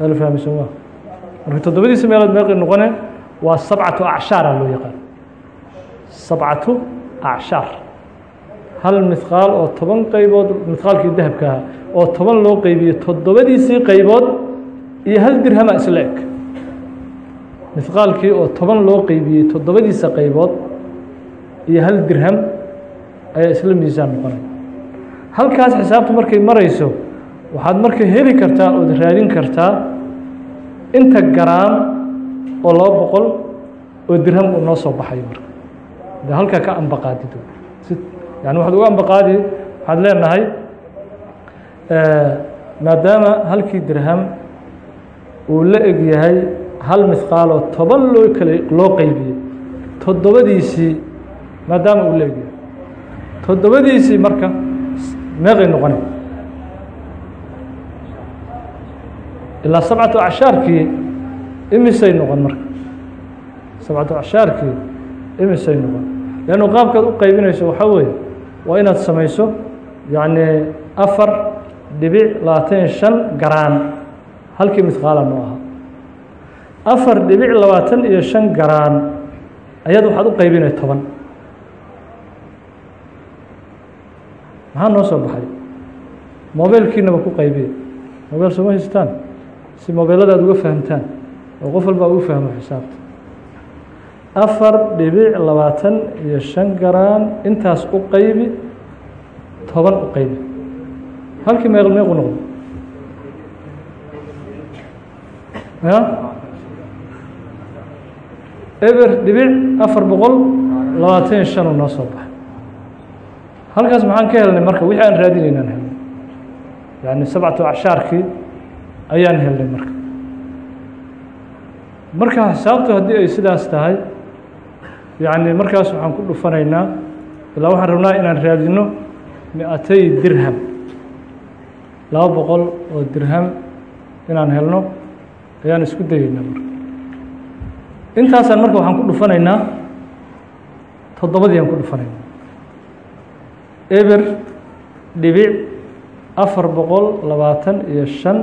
Speaker 1: ala fahmaysan waa marka toddobadiisa meelood meeqay noqone waa sabcatu acshaara loo yaqaan. Sabcatu acshaar hal mihqaal oo toban qaybood mihqaalkii dahabka ahaa oo toban loo qeybiyey toddobadiisii qaybood iyo hal dirhama isla eg. Mihqaalkii oo toban loo halkaas xisaabtu markay marayso waxaad marka heli kartaa ood raadin kartaa inta garaam oo laba boqol oo dirham uu noo soo baxayo marka. De halkaa ka ambaqaadid si yani waxaad uga ambaqaadi waxaad leenahay maadaama halkii dirham uu la eg yahay hal mihqaaloo toban loo kale loo qeybiyey toddobadiisii maadaama uu la eg yahay toddobadiisii marka meeqay noqona ilaa sabcatu acshaarkii imisay noqon marka. Sabcatu acshaarkii imisay noqon. Leannu qaabkaad u qaybinayso waxaa weeye waa inaad samayso yacni afar dhibic labaatan iyo shan garaan. Halkii mihqaala noo ahaa afar dhibic labaatan iyo shan garaan ayaad waxaad u qaybinay toban. Maxaa noo soo baxay? Mobeelkiinaba ku qaybiya mobeel sooma haystaan si mobeelada aad uga fahamtaan oo qof walba ugu fahmo xisaabta. Afar dhibic labaatan iyo shan garaan intaas u qaybi toban u qaybi. Halkii meeq meequ noqdo. Ya eber dhibic afar boqol labaatan iyo shan uu noo soo baxay. Halkaas maxaan ka helnay marka wixii aan raadinaynaan helnay. Yani sabcatu acshaarkii ayaan helnay marka. Marka xisaabtu haddii ay sidaas tahay yacni markaas waxaan ku dhufanaynaa ilaa waxaan rabnaa inaan raadino mi-atay dirham. Laba boqol oo dirham inaan helno ayaan isku dayeynaa marka. Intaasaan marka waxaan ku dhufanaynaa toddobadii aan ku dhufanaynaa. Eber dhibic afar boqol labaatan iyo shan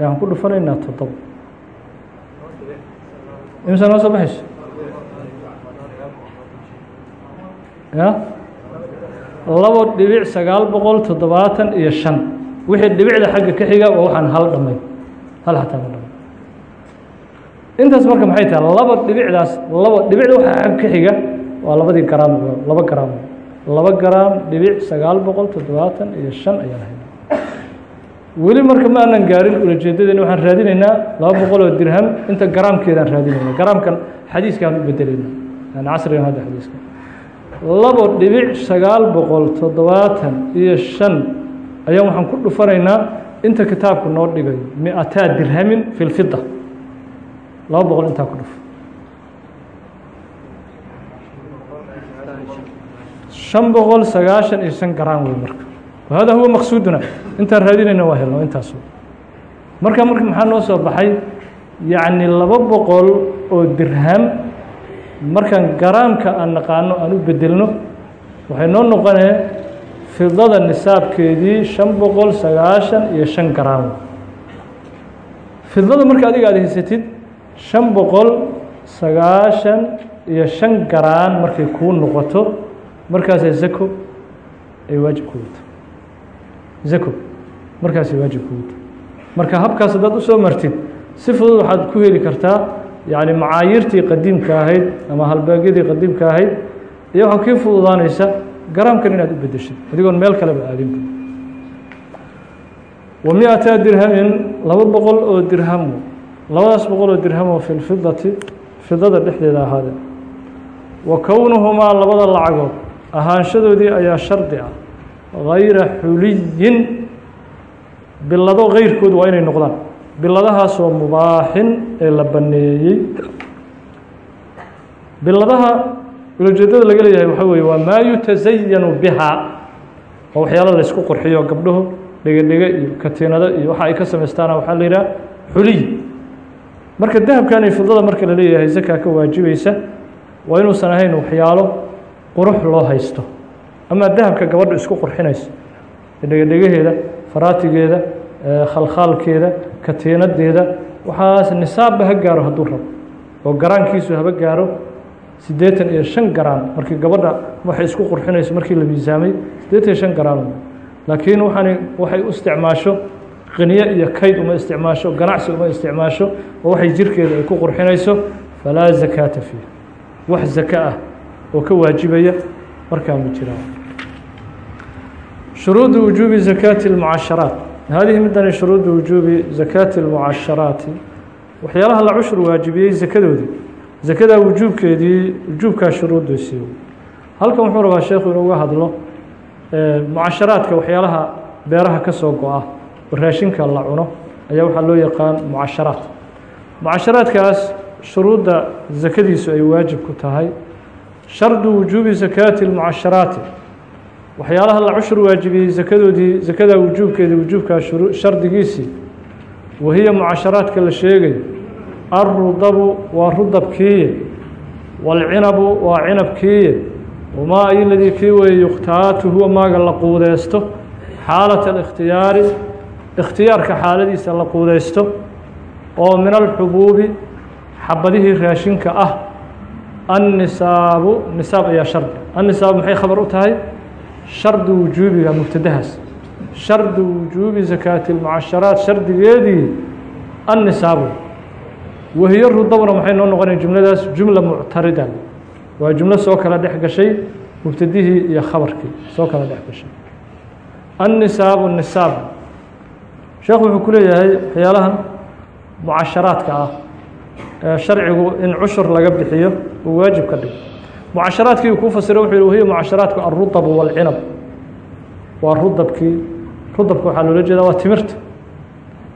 Speaker 1: ayaan ku dhufanaynaa toddoba imisa noo soo baxayso? Ya labo dhibic sagaal boqol toddobaatan iyo shan. Wixii dhibicda xagga ka xiga waa waxaan hal dhamay. Hal xataa ma dhamay. Intaas marka maxay tahay? Laba dhibicdaas laba dhibicda waxa xagga ka xiga waa labadii garaam laba garaam. Laba garaam dhibic sagaal boqol toddobaatan iyo shan ayaan hayna weli marka ma aanan gaarin ulajeedadeena waxaan raadinaynaa laba boqol oo dirham. Inta garaamkeedaan raadinayna garaamkan xadiiskaan u bedelayna yani casrigan hadda xadiiska. Labo dhibic sagaal boqol toddobaatan iyo shan ayaan waxaan ku dhufanaynaa inta kitaabku noo dhigayo mi-ataa dirhamin fi laba boqol intaa ku dhuf. Shan boqol sagaashan iyo shan garaan wey marka wahada huwa maqsuuduna intaan raadinayna waa helno intaas marka marka maxaa noo soo baxay yacni laba boqol oo dirham markaan garaamka aan naqaano aan u bedelno waxay noo noqonee fidada nisaabkeedii shan boqol sagaashan iyo shan garaam fidada marka adiga aad haysatid shan boqol sagaashan iyo shan garaan markay kuu noqoto markaasay zako ay waajib ku zako markaasay waajib ku wato marka habkaas haddaad u soo martid si fudud waxaad ku heli kartaa yacni macaayiirtii qadiimka ahayd ama halbaagyadii qadiimka ahayd iyo waxaa kii fududaanaysa garaamkan inaad u bedeshid adigoon meel kaleba aadinba wa mi-ataa dirhamin laba boqol oo dirhamo labadaas boqol oo dirhamo fi lfidati fidada dhexdeeda ahaade wa kownuhumaa labada lacagood ahaanshadoodii ayaa shardi ah gayra xuliyin bilado keyrkood waa inay noqdaan biladahaasoo mubaaxin ee la baneeyey biladaha ulajeedada laga leeyahay waxaa weeye waa maa yutasayanu bihaa oo waxyaalo la ysku qurxiyo gabdhuhu dhegedhege iyo katiinado iyo waxa ay ka samaystaana waxaa la yidhaha xuliy marka dahabkan iyo fidada marka la leeyahay zakaa ka waajibaysa waa inuusan ahayn waxyaalo qurux loo haysto ama dahabka gabadha isku qurxinayso. Dhegedhegaheeda faraatigeeda khalkhaalkeeda katiinadeeda waxaas nisaabba ha gaaro hadduu rabo. Oo garaankiisu haba gaaro siddeetan iyo shan garaan. Markii gabadha waxay isku qurxinayso markii la miisaamay siddeetan iyo shan garaan. Laakiin waxaani waxay u isticmaasho qiniyo iyo kayd uma isticmaasho ganacsi uma isticmaasho oo waxay jirkeeda ay ku qurxinayso falaa zakaata fiih wax zaka ah oo ka waajibaya markaa ma jiraan shuruudu wujuubi zakaati اlmucasharaat hadihi midani shuruudu wujuubi zakaati اlmucasharaati waxyaalaha la cushur waajibiyey zakadoodii zakadaa wujuubkeedii wujuubkaa shuruuddiisii halkan wuxuu rabaa sheekhu inuu uga hadlo mucasharaadka waxyaalaha beeraha ka soo go-a oo raashinka la cuno ayaa waxaa loo yaqaan mucasharaat mucasharaadkaas shuruudda zakadiisu ay waajib ku tahay shardu wujuubi zakaati اlmucasharaati waxyaalaha la cushur waajibiyey zakadoodii zakadaa wujuubkeedii wujuubkaa shardigiisii wahiya mucasharaadka la sheegayo alrudabu waa rudabkiiye wاlcinabu waa cinabkiiye wamaa ayladii kii weeye yukhtaatu huwa maaga la quudeysto xaalata اlikhtiyaari ikhtiyaarka xaaladiisa la quudeysto oo min alxubuubi xabadihii raashinka ah annisaabu nisaab ayaa shardi annisaabu maxay khabar u tahay shardu wujuubiga mubtadahaas. Shardu wujuubi zakaati اlmucasharaat shardigeedii annisaabu wahiyo rudabna maxay noo noqonaya jumladaas? Jumla muctarida waa jumlo soo kala dhex gashay mubtadihii iyo khabarkii soo kala dhex gashay. Annisaabu nisaab sheekhu wuxuu ku leeyahay waxyaalahan mucasharaadka ah ee sharcigu in cushur laga bixiyo uu waajib ka dhigo mucasharaadkii uu kuu fasira wuxuu yihi wahiya mucasharaadku alrudabu wاlcinab waa rudabkii rudabka waxaa loola jeeda waa timirta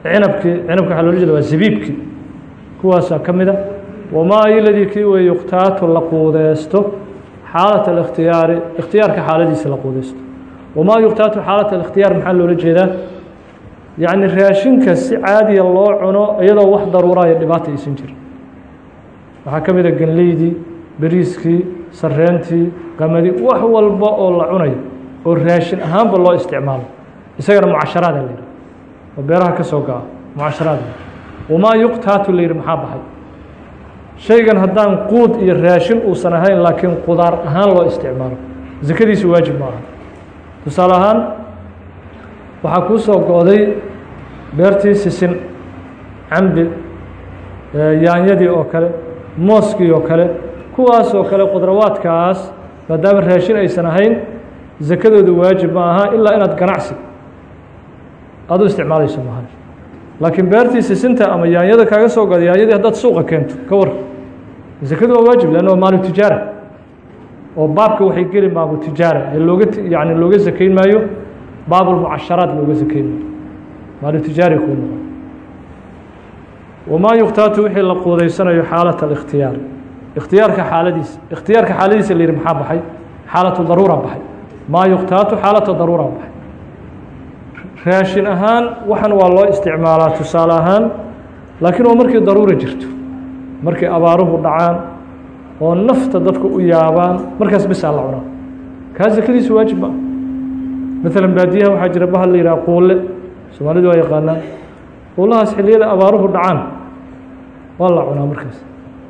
Speaker 1: cinabkii cinabka waxaa loola jeeda waa zabiibkii kuwaasaa ka mida wamaa iladii kii wey yukhtaatu la quudeysto xaalat اlikhtiyaari ikhtiyaarka xaaladiisa la quudeysto wamaa yukhtaatu xaalat اlikhtiyaar maxaa loola jeedaa yacni raashinka si caadiya loo cuno iyadoo wax daruuraayo dhibaata aysan jirin waxaa ka mida ganleydii beriiskii sareentii qamadi wax walba oo la cunayo oo raashin ahaanba loo isticmaalo. Isagana mucasharaada la yidhaha oo beeraha ka soo go-a wamaa yuqtaatu la yidhi maxaa baxay? Shaygan haddaan quud iyo raashin uusan ahayn laakiin qudaar ahaan loo isticmaalo. Zakadiisu waajib ma aha tusaale ahaan waxaa kuu soo go-day beertii sisin cambi yaanyadii oo kale mooskii oo kale kuwaas oo kale qudrawaadkaas maadaama raashin aysan ahayn zakadooda waajib ma aha ilaa inaad ganacsi aad u isticmaalayso maaha. Laakiin beertii sisinta ama yaanyada kaaga soo goda yaanyadii haddaad suuqa keento ka war. Zakadu waa waajib leanna waa maalu tijaara. Oo baabka waxay geli maabu tijaara ee looga yani looga sakayn maayo baabulmucasharaat looga sakayn maayo. Maalu tijaari kuu noqon. Wamaa yukhtaatu wixii la quudeysanayo xaalat alikhtiyaar ikhtiyaarka xaaladiisa ikhtiyaarka xaaladiisa la yihi maxaa baxay? Xaalatu daruura baxay. Maa yukhtaatu xaalata daruura baxay. Raashin ahaan waxan waa loo isticmaalaa tusaale ahaan laakiin waa markii daruura jirto. Markay abaaruhu dhacaan oo nafta dadku u yaabaan markaas bisaa la cunaa. Kaa zakadiisu waajib ma maalan baadiyaha waxaa jira bahal la yidhaha quulle. Soomaalidu waa yaqaanaan. Quulahaas xilliyada abaaruhu dhacaan waa la cunaa markaas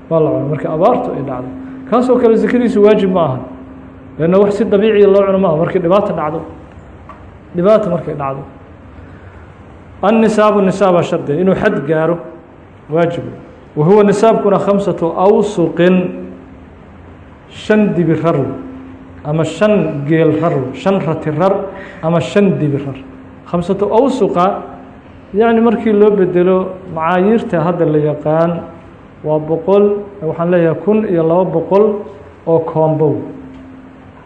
Speaker 1: waa la cunaa marka abaartu ay dhacdo. Kaasoo kale zakadiisu waajib ma aha. Leanna wax si dabiiciya loo cuno maaha markii dhibaata dhacdo. Dhibaata markay dhacdo. Annisaabu nisaaba shardiga inuu xad gaaro waajib. Wa huwa nisaabkuna khamsatu awsuqin. Shan dibi rar. Ama shan geel rar. Shan rati rar. Ama shan dibi rar. Khamsatu awsuqa yacni markii loo bedelo macaayiirta hadda la yaqaan waa boqol waxaan leeyahay kun iyo laba boqol oo koombo.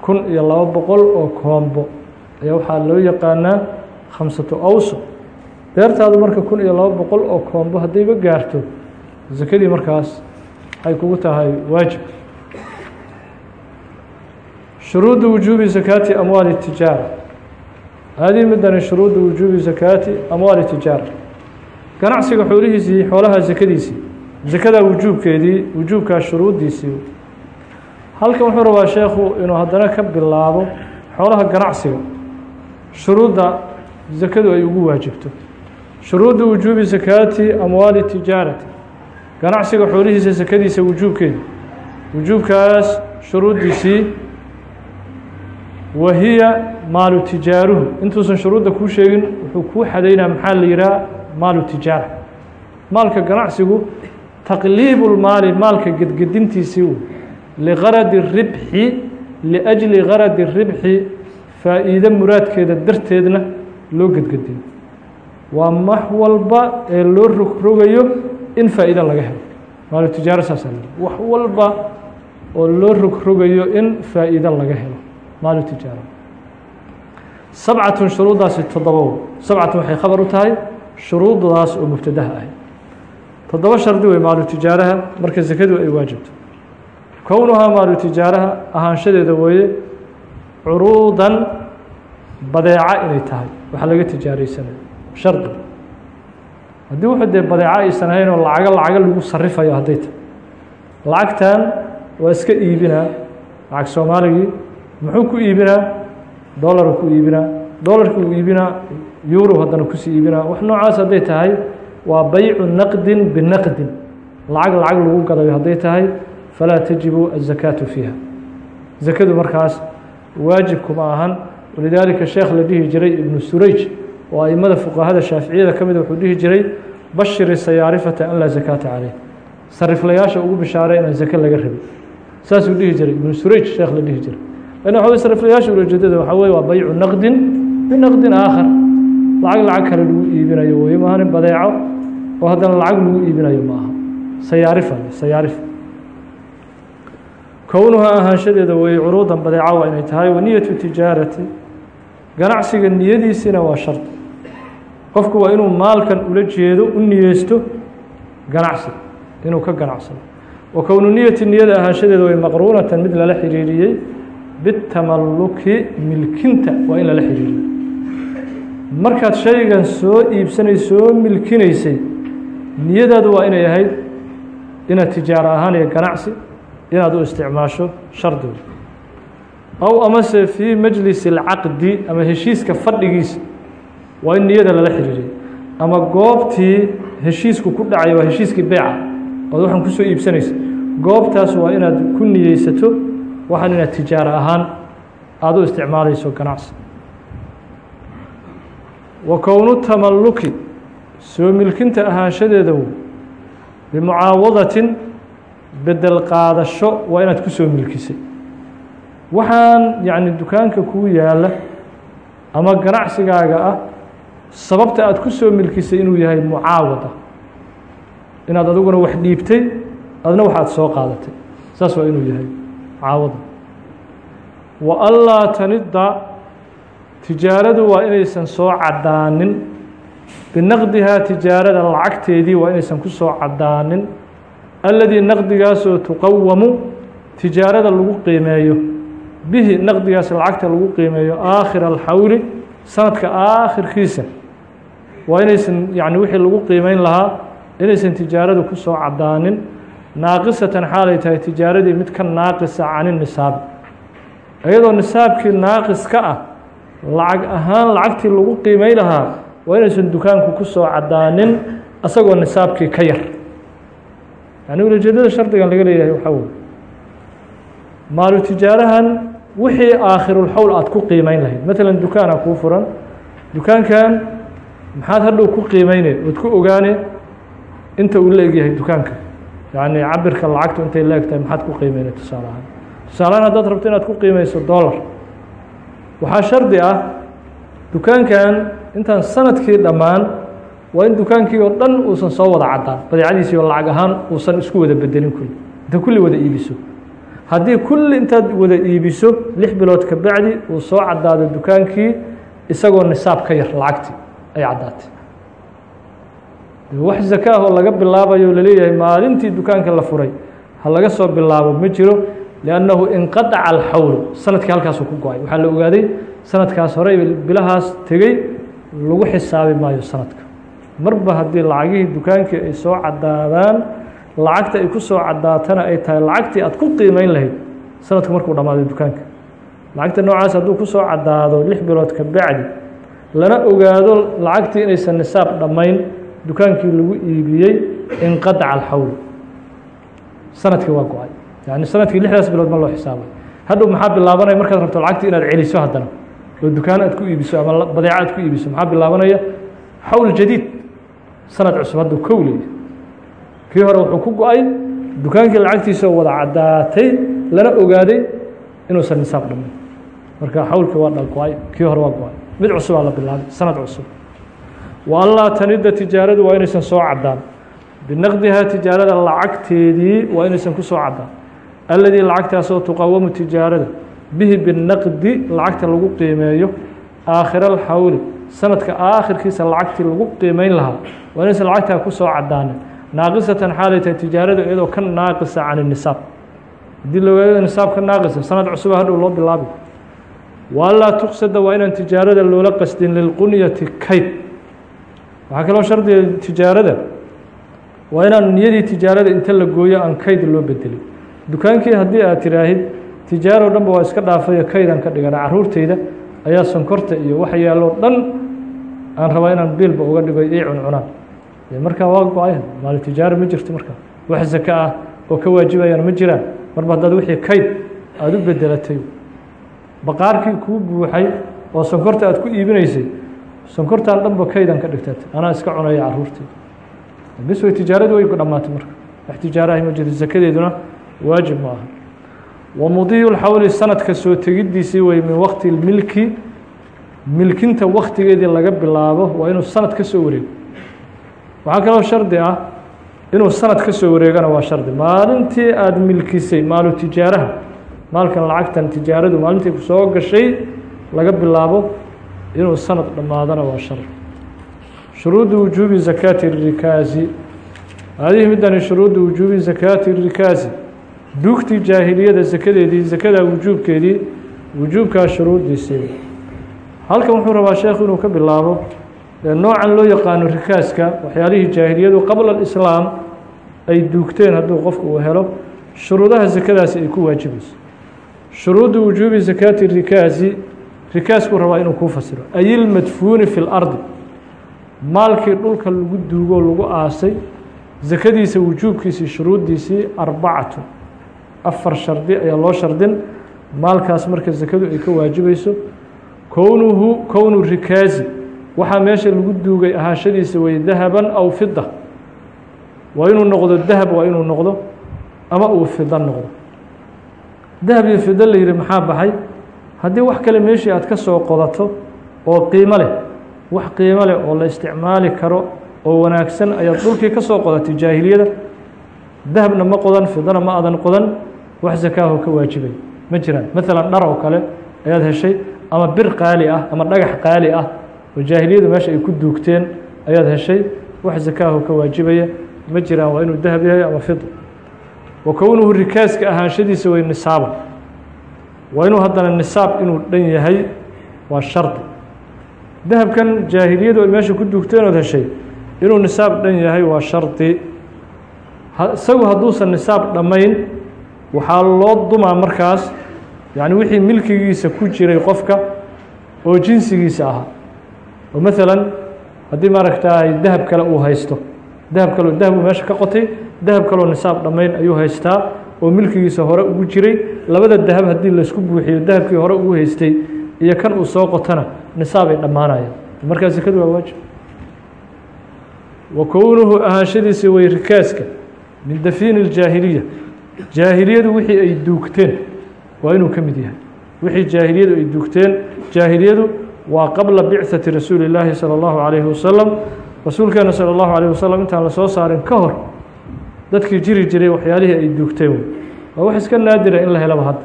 Speaker 1: Kun iyo laba boqol oo koombo. Ayaa waxaa loo yaqaanaa khamsatu awsuq beertaadu marka kun iyo laba boqol oo koombo haddayba gaarto sakadii markaas ay kugu tahay waajib. Shuruudu wujuubi sakaati amwaali tijaara. Haadihi midani shuruudu wujuubi sakaati amwaali tijaara. Ganacsiga xoolihiisii xoolaha sakadiisii sakada wujuubkeedii wujuubkaa shuruuddiisii halkan wuxuu rabaa sheekhu inuu haddana ka bilaabo xoolaha ganacsiga. Shuruudda sakadu ay ugu waajibto. Shuruudu wujuubi sakaati amwaali tijaarati. Ganacsiga xoolihiisa sakadiisa wujuubkeeda wujuubkaas shuruuddiisii wa hiya maalu tijaaruhu. Intuusan shuruudda kuu sheegin wuxuu kuu xadaynaa maxaa la yihaha maalu tijaara. Maalka ganacsigu taqliibu lmaali maalka gedgedintiisii ligaradi ribxi liajli garadi ribxi faa'iide muraadkeeda darteedna loo gedgediyo. Waa wax walba ee loo rogrogayo in faa'iida laga helo. Maalu tijaaro saasaa la wax walba oo loo rogrogayo in faa'iide laga helo. Maalu tijaaro. Sabcatun shuruuddaasi toddobow sabcatun waxay khabar u tahay shuruuddaas oo mubtadaha ahy toddoba shardi wey maalu tijaaraha marka sakadu ay waajibto kownuhaa maalu tijaaraha ahaanshadeeda weeye curuudan badeeca inay tahay. Waxaa laga tijaaraysanaya shardi. Haddii wuxuu dee badeeco aysan ahayn oo lacago lacago lagu sarifayo hadday tahay. Lacagtan waa iska iibinaa lacag soomaaligii muxuu ku iibinaa? Dollaru ku iibinaa. Dollarki uu iibinaa euro haddana ku sii iibinaa. Wax noocaas hadday tahay waa baycu naqdin binaqdin lacag lacag lagu gadayo hadday tahay. Falaa tajibu الzakaatu fiiha. Zakadu markaas waajibkuma ahan. Walidaalika sheekh la dhihi jiray ibnu surayj oo aimada fuqahada shaaficiyada ka mida wuxuu dhihi jiray bashiri sayaarifata an laa zakaata caleyh sariflayaasha ugu bishaaray inaan zake laga rabin. Saasuu dhihi jiray. Ibnu surayj sheekh la dhihi jiray. Lan wey sariflayaasha ulajeedada waxaa weye waa baycu naqdin binaqdin aakhar. Lacag lacag kale lagu iibinayo weye maahanin badeeco oo haddana lacag lagu iibinayo ma aha sayaarifa sayaarif. Kownuha ahaanshadeeda weye curuudan badeeca waa inay tahay waniyatu tijaarati. Ganacsiga niyadiisina waa shardi qofku waa inuu maalkan ula jeedo u niyeysto ganacsi inuu ka ganacsado. Wa kownu niyati niyada ahaanshadeeda way maqruunatan mid lala xiriiriyey bitamalluki milkinta waa in lala xiriiriyo markaad shaygan soo iibsanay soo milkinaysay niyadaadu waa inay ahayd inaad tijaaro ahaan iyo ganacsi inaad u isticmaasho shardiga aw amase fii majlisi اlcaqdi ama heshiiska fadhigiisa waa in niyada lala xiriiriyo ama goobtii heshiisku ku dhacay waa heshiiskii beeca ood waxaan ku soo iibsanaysa. Goobtaas waa inaad ku niyeysato waxaan inaad tijaaro ahaan aada u isticmaalayso ganacsi. Wa kownu tamalluki soo milkinta ahaanshadeeda bimucaawadatin bedel qaadasho waa inaad ku soo milkisay. Waxaan yacni dukaanka kuu yaalla ama ganacsigaaga ah sababta aad ku soo milkisay inuu yahay mucaawada. Inaad adiguna wax dhiibtay adna waxaad soo qaadatay. Saas waa inuu yahay mucaawada. Wa anlaa tanida tijaaradu waa inaysan soo caddaanin binaqdihaa tijaarada lacagteedii waa inaysan ku soo caddaanin. Alladii naqdigaasoo tuqawamu tijaarada lagu qiimeeyo. Bihi naqdigaas lacagta lagu qiimeeyo aakhira alxawli sanadka aakhirkiisa. Waa inaysan yani wixii lagu qiimeyn lahaa inaysan tijaaradu ku soo caddaanin. Naaqisatan xaalay tahay tijaaradii mid ka naaqisa cani nisaabi iyadoo nisaabkii naaqis ka ah lacag ahaan lacagtii lagu qiimey lahaa waa inaysan dukaanku ku soo caddaanin isagoo nisaabkii ka yar. Yani ulajeedada shardigan laga leeyahay waxaa wey maalu tijaarahan wixii aakhirulxowl aada ku qiimeyn lahayd. Matalan dukaana kuu furan. Dukaankan maxaad hadhow ku qiimeyne ood ku ogaane inta uu la egyahay dukaanka. Yacni cabirka lacagtu intay la eg tahay maxaad ku qiimeyne tusaale ahaan tusaale haddaad rabto inaad ku qiimeyso dollar. Waxaa shardi ah dukaankan intaan sannadkii dhammaan waa in dukaankii oo dhan uusan soo wada caddaan badeecadiisii oo lacag ahaan uusan isku wada bedelin kulli inta kulli wada iibiso. Haddii kulli intaad wada iibiso lix bilood ka bacdi uu soo caddaado dukaankii isagoo nisaab ka yar lacagtii ay caddaatay. Wax zaka ah oo laga bilaabayo la leeyahay maalintii dukaanka la furay ha laga soo bilaabo ma jiro liannahu inqadaca alxawlu sannadkii halkaasuu ku go'ay. Waxaa la ogaaday sanadkaas hore bilahaas tegey lagu xisaabi maayo sanadka. Marba haddii lacagihii dukaankii ay soo caddaadaan lacagta ay ku soo caddaatana ay tahay lacagtii aad ku qiimeyn lahayd sanadka markuu dhammaaday dukaanka. Lacagta noocaas hadduu ku soo caddaado lix bilood ka bacdi lana ogaado lacagtii inaysan nisaab dhammayn dukaankii lagu iibiyey inqadaca alxawl sannadkii waa go'ay. Yani sannadkii lixdaas bilood ma loo xisaabay. Hadhow maxaa bilaabanaya markaad rabto lacagtii inaad celiso haddana oo dukaan aad ku iibiso ama badeeco aad ku iibiso maxaa bilaabanaya? Xawl jadiid sanad cusub hadduu kow leeyahy kii hore wuxuu ku go'ay dukaankii lacagtiisao wada caddaatay lana ogaaday inuusan nisaab dhammayn marka xawlkii waa dhal go'ay kii hore waa go'ay. Mid cusubaa la bilaabay sanad cusub. Wa allaa tanida tijaaradu waa inaysan soo caddaan. Binaqdihaa tijaarada lacagteedii waa inaysan ku soo caddaan. Alladii lacagtaasoo tuqawamu tijaarada bihi binaqdi lacagta lagu qiimeeyo aakhira alxawli sanadka aakhirkiisa lacagtii lagu qiimeyn lahaa. Waa inaysan lacagtaa ku soo caddaanin naaqisatan xaalay tahay tijaaradu iyadoo ka naaqisa can inisaab haddii la ogaado nisaab ka naaqisa sanad cusuba hadhow loo bilaabi. Waalaa tuqsada waa inaan tijaarada loola qasdin lilqunyati kayd waxaa kaloo shardiga tijaarada waa inaan niyadii tijaarada inta la gooyo aan kayd loo bedelin dukaankii haddii aad tiraahid tijaaro dhanba waa iska dhaafayo kaydaan ka dhigana caruurteyda ayaa sonkorta iyo yaaloo dhan aan rabaa inaan biilba uga dhigo ii cuncunaan markaa waa go'ayan maali tijaaro ma jirto markaa wax zaka ah oo ka waajibayaan ma jiraan. Marba haddaad wixii kayd aada u bedelatay baqaarkii kuu buuxay oo sonkorta aad ku iibinaysay sonkortaan dhanba kaydaan ka dhigtat anaa iska cunaya caruurteyda. Bis way tijaaradu way dhammaatay marka. Wax tijaaraha ma jiro zakadeeduna waajib ma aha wamudiyu lxawli sanadka soo tegiddiisii wey min waqti milki. Milkinta waktigeedii laga bilaabo waa inuu sanad ka soo wareego. Waxaa kaloo shardi ah inuu sanad ka soo wareegana waa shardi. Maalintii aada milkisay maalu tijaaraha maalkan lacagtan tijaaradu maalintii ku soo gashay laga bilaabo inuu sanad dhammaadana waa shar shuruudu wujuubi zakaati rikaasi haadihi midani shuruudu wujuubi zakaati rikaasi duugtii jaahiliyada zakadeedii zakada wujuubkeedii wujuubkaa shuruuddiisii halkan wuxuu rabaa sheekhu inuu ka bilaabo noocan loo yaqaano rikaaska waxyaalihii jaahiliyadu qabla alislaam ay duugteen hadduu qofku uu helo shuruudaha zakadaasi ay ku waajibayso shuruudu wujuubi zakaati rikaasi rikaaskuu rabaa inuu kuu fasiro. Ay ilmadfuuni fi lardi maalkii dhulka lagu duugoo lagu aasay zakadiisa wujuubkiisii shuruuddiisii arbacatu afar shardi ayaa loo shardin. Maalkaas marka zakadu ay ka waajibayso kownuhu kownu rikaasi waxaa meesha lagu duugay ahaashadiisa wey dahaban aw fida waa inuu noqdo dahab waa inuu noqdo ama uu fida noqdo. Dahab iyo fido la yihi maxaa baxay? Haddii wax kale meeshii aad ka soo qodato oo qiimo leh wax qiimo leh oo la isticmaali karo oo wanaagsan ayaad dhulkii ka soo qodatay jaahiliyada dahabna ma qodan fidana ma adan qodan wax zakaaho ka waajibay. Ma jiraan. Maalan dhar oo kale ayaad heshay ama bir qaali ah ama dhagax qaali ah oo jaahiliyadu meesha ay ku duugteen ayaad heshay wax zakaaho ka waajibaya. Ma jiraan waa inuu dahab yahay ama fida wa kownuhu rikaaska ahaanshadiisa way nisaaba. Waa inuu haddana nisaab inuu dhan yahay waa shardi dahabkan jaahiliyadu ay meesha ku duugteen ood heshay inuu nisaab dhan yahay waa shardi. Isagu hadduusan nisaab dhammayn waxaa loo dumaa markaas yacni wixii milkigiisa ku jiray qofka oo jinsigiisa ahaa oo maalan haddii maaragtaay dahab kale uu haysto dahab kaleo dahabuu meesha ka qotay dahab kaloo nisaab dhammayn ayuu haystaa oo milkigiisa hore ugu jiray. Labada dahab haddii la isku buuxiyo dahabkii hore ugu haystay iyo kan uu soo qotona nisaabay dhammaanayaan. Markaa sekadu waa waajib. Wa kownuhu ahaanshadiisa way rikaaska min dafiini اljaahiliya jaahiliyadu wixii ay duugteen waa inuu ka mid yahay wixii jaahiliyadu ay duugteen jaahiliyadu waa qabla bicثati rasuuli اllaahi salى اllahu عalayhi wasalam rasuulkeena salى اllahu عalيه wasalam intaan la soo saarin ka hor dadkii jiri jiray waxyaalihii ay duugteen waa wax iska naadira in la helaba hadda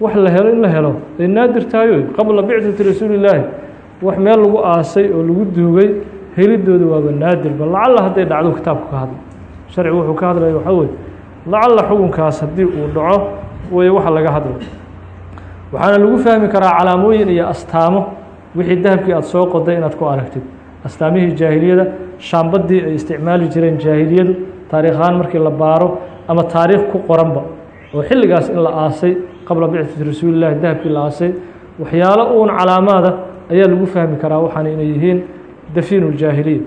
Speaker 1: wax la helo in la helo ay naadir tahayo qabla bicثati rasuuli اllaahi wax meel lagu aasay oo lagu duugay helidooda waaba naadir bal lacalla hadday dhacdo kitaabku ka hadla sharcigu wuxuu ka hadlaya waxaa weye lacalla xukunkaas haddii uu dhaco way waxa laga hadlay waxaana lagu fahmi karaa calaamooyin iyo astaamo wixii dahabkii aada soo qoday inaad ku aragtid. Astaamihii jaahiliyada shaambadii ay isticmaali jireen jaahiliyadu taariikhaan markii la baaro ama taariikh ku qoranba oo xilligaas in la aasay qabla bicati rasuulillahi dahabkii la aasay waxyaalo uun calaamaada ayaa lagu fahmi karaa waxaan inay yihiin dafiinu ljaahiliya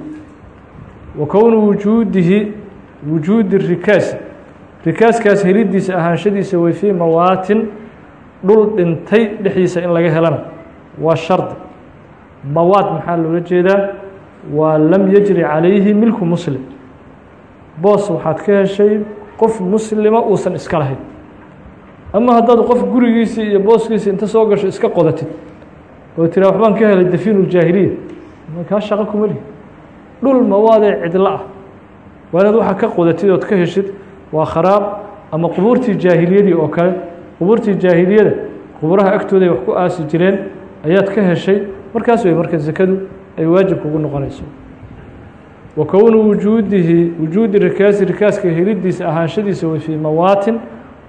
Speaker 1: wa kownu wujuudihi wujuudi rikaasi rikaaskaas helidiisa ahaanshadiisa way fii mawaatin dhul dhintay dhexdiisa in laga helana waa shardi mawaad maxaa loola jeedaa? Waa lam yajri calayhi milku muslim. Boos waxaad ka heshay qof muslima uusan iska lahayn. Ama haddaad qof gurigiisii iyo booskiisii inta soo gasho iska qodatid. Oo tiraa waxbaan ka helay dafiinu ljaahiliya kaa shaqo kuma lihi dhul mawaadee cidlo ah. Waa inaad waxa ka qodatid ood ka heshid waa kharaab ama qubuurtii jaahiliyadii oo kale. Qubuurtii jaahiliyada quburaha agtooda ay wax ku aasi jireen ayaad ka heshay. Markaas wey marka sakadu ay waajib kugu noqonayso. Wa kownu wujuudihi wujuudi rikaasi rikaaska helidiisa ahaanshadiisa way fii mawaatin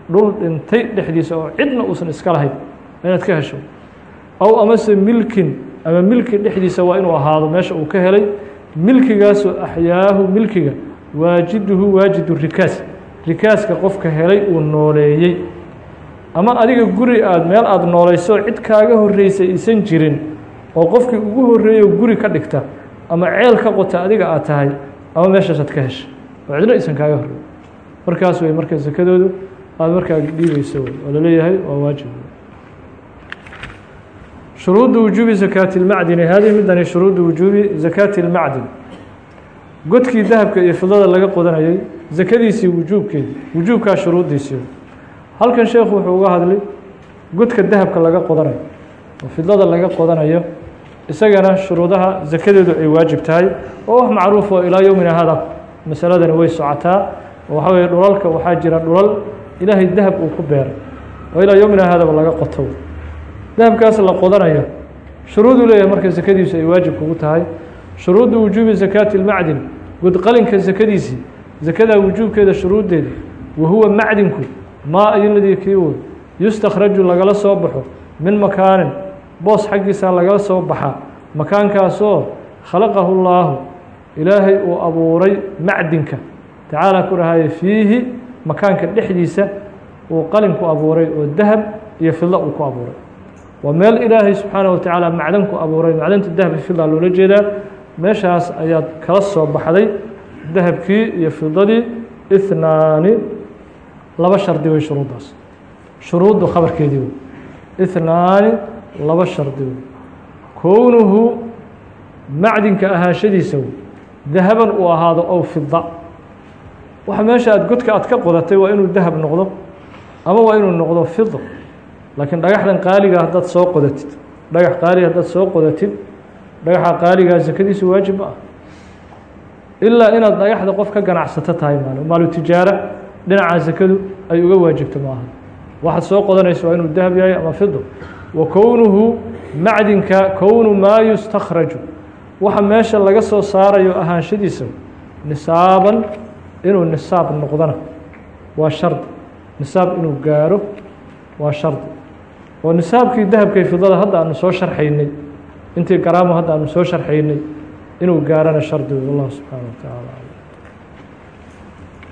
Speaker 1: dhul dhintay dhexdiisa oo cidna uusan iska lahayn. Inaad ka hesho. Aw amase milkin ama milki dhexdiisa waa inuu ahaado meesha uu ka helay. Milkigaasoo axyaahu milkiga waajiduhu waajidu rikaas rikaaska qofka helay uu nooleeyey. Ama adiga guri aad meel aada noolayso cid kaaga horreysay aysan jirin oo qofkii ugu horreeyo guri ka dhigta ama ceel ka qota adiga aad tahay ama meeshaasaad ka heshay oo cidno aysan kaaga horreey markaas wey marka sakadoodu aada markaa dhiibayso oo la leeyahay waa waajib shuruudu wujuubi zakaati اlmacdini hadihi midani shuruudu wujuubi zakaati اlmacdin godkii dahabka iyo fidada laga qodanayay zakadiisii wujuubkeedii wujuubkaa shuruuddiisii halkan sheekhu wuxuu uga hadlay godka dahabka laga qodanayo oo fidada laga qodanayo isagana shuruudaha zakadeedu ay waajib tahay oo wax macruuf oo ilaa yowmina hada masaladani way socotaa oo waxaa weye dhulalka waxaa jira dhulal ilaahay dahab uu ku beeray oo ilaa yowmina hadaba laga qoto dahabkaas la qodanayo shuruuduu leeyahay marka zakadiisu ay waajib kugu tahay shuruudu wujuubi zakaati اlmacdin godqalinka zakadiisii zakadaa wujuubkeeda shuruuddeeda wa huwa macdinku maa ayoladii kii woy yustakhraju lagala soo baxo min makaanin boos xaggiisa lagala soo baxaa makaankaasoo khalaqahu llaahu ilaahay uu abuuray macdinka. Tacaala ku dhahaye fiihi makaanka dhexdiisa uu qalinku abuuray oo dahab iyo fidlo uu ku abuuray. Waa meel ilaahay subxaanaه wa tacaala macdan ku abuuray macdanta dahab fidla loola jeedaa meeshaas ayaad kala soo baxday dahabkii iyo fidadii ihnaani laba shardi wey shuruuddaas. Shuruuddu khabarkeedii wey ihnaani laba shardi wey kownuhu macdinka ahaanshadiisa wey dahaban uu ahaado ow fida waxa meesha aad godka aad ka qodatay waa inuu dahab noqdo ama waa inuu noqdo fido laakiin dhagaxdan qaaliga haddaad soo qodatid dhagax qaaliga haddaad soo qodatid dhagaxa qaaligaa sakadiisu waajib ma ah. Ilaa inaad dhagaxda qof ka ganacsato tahay maal maalu tijaara dhinaca sakadu ay uga waajibto maaha waxaad soo qodanayso waa inuu dahab yahay ama fido wa kownuhu macdinka kownu maa yustakhraju. Waxa meesha laga soo saarayo ahaanshadiisa nisaaban inuu nisaab noqdona waa shardi nisaab inuu gaaro waa shardi oo nisaabkii dahabkay fidada hadda aanu soo sharxaynay intii garaamo hadda aanu soo sharxaynay inuu gaarana shardi wey wallahu subxaana wa tacaala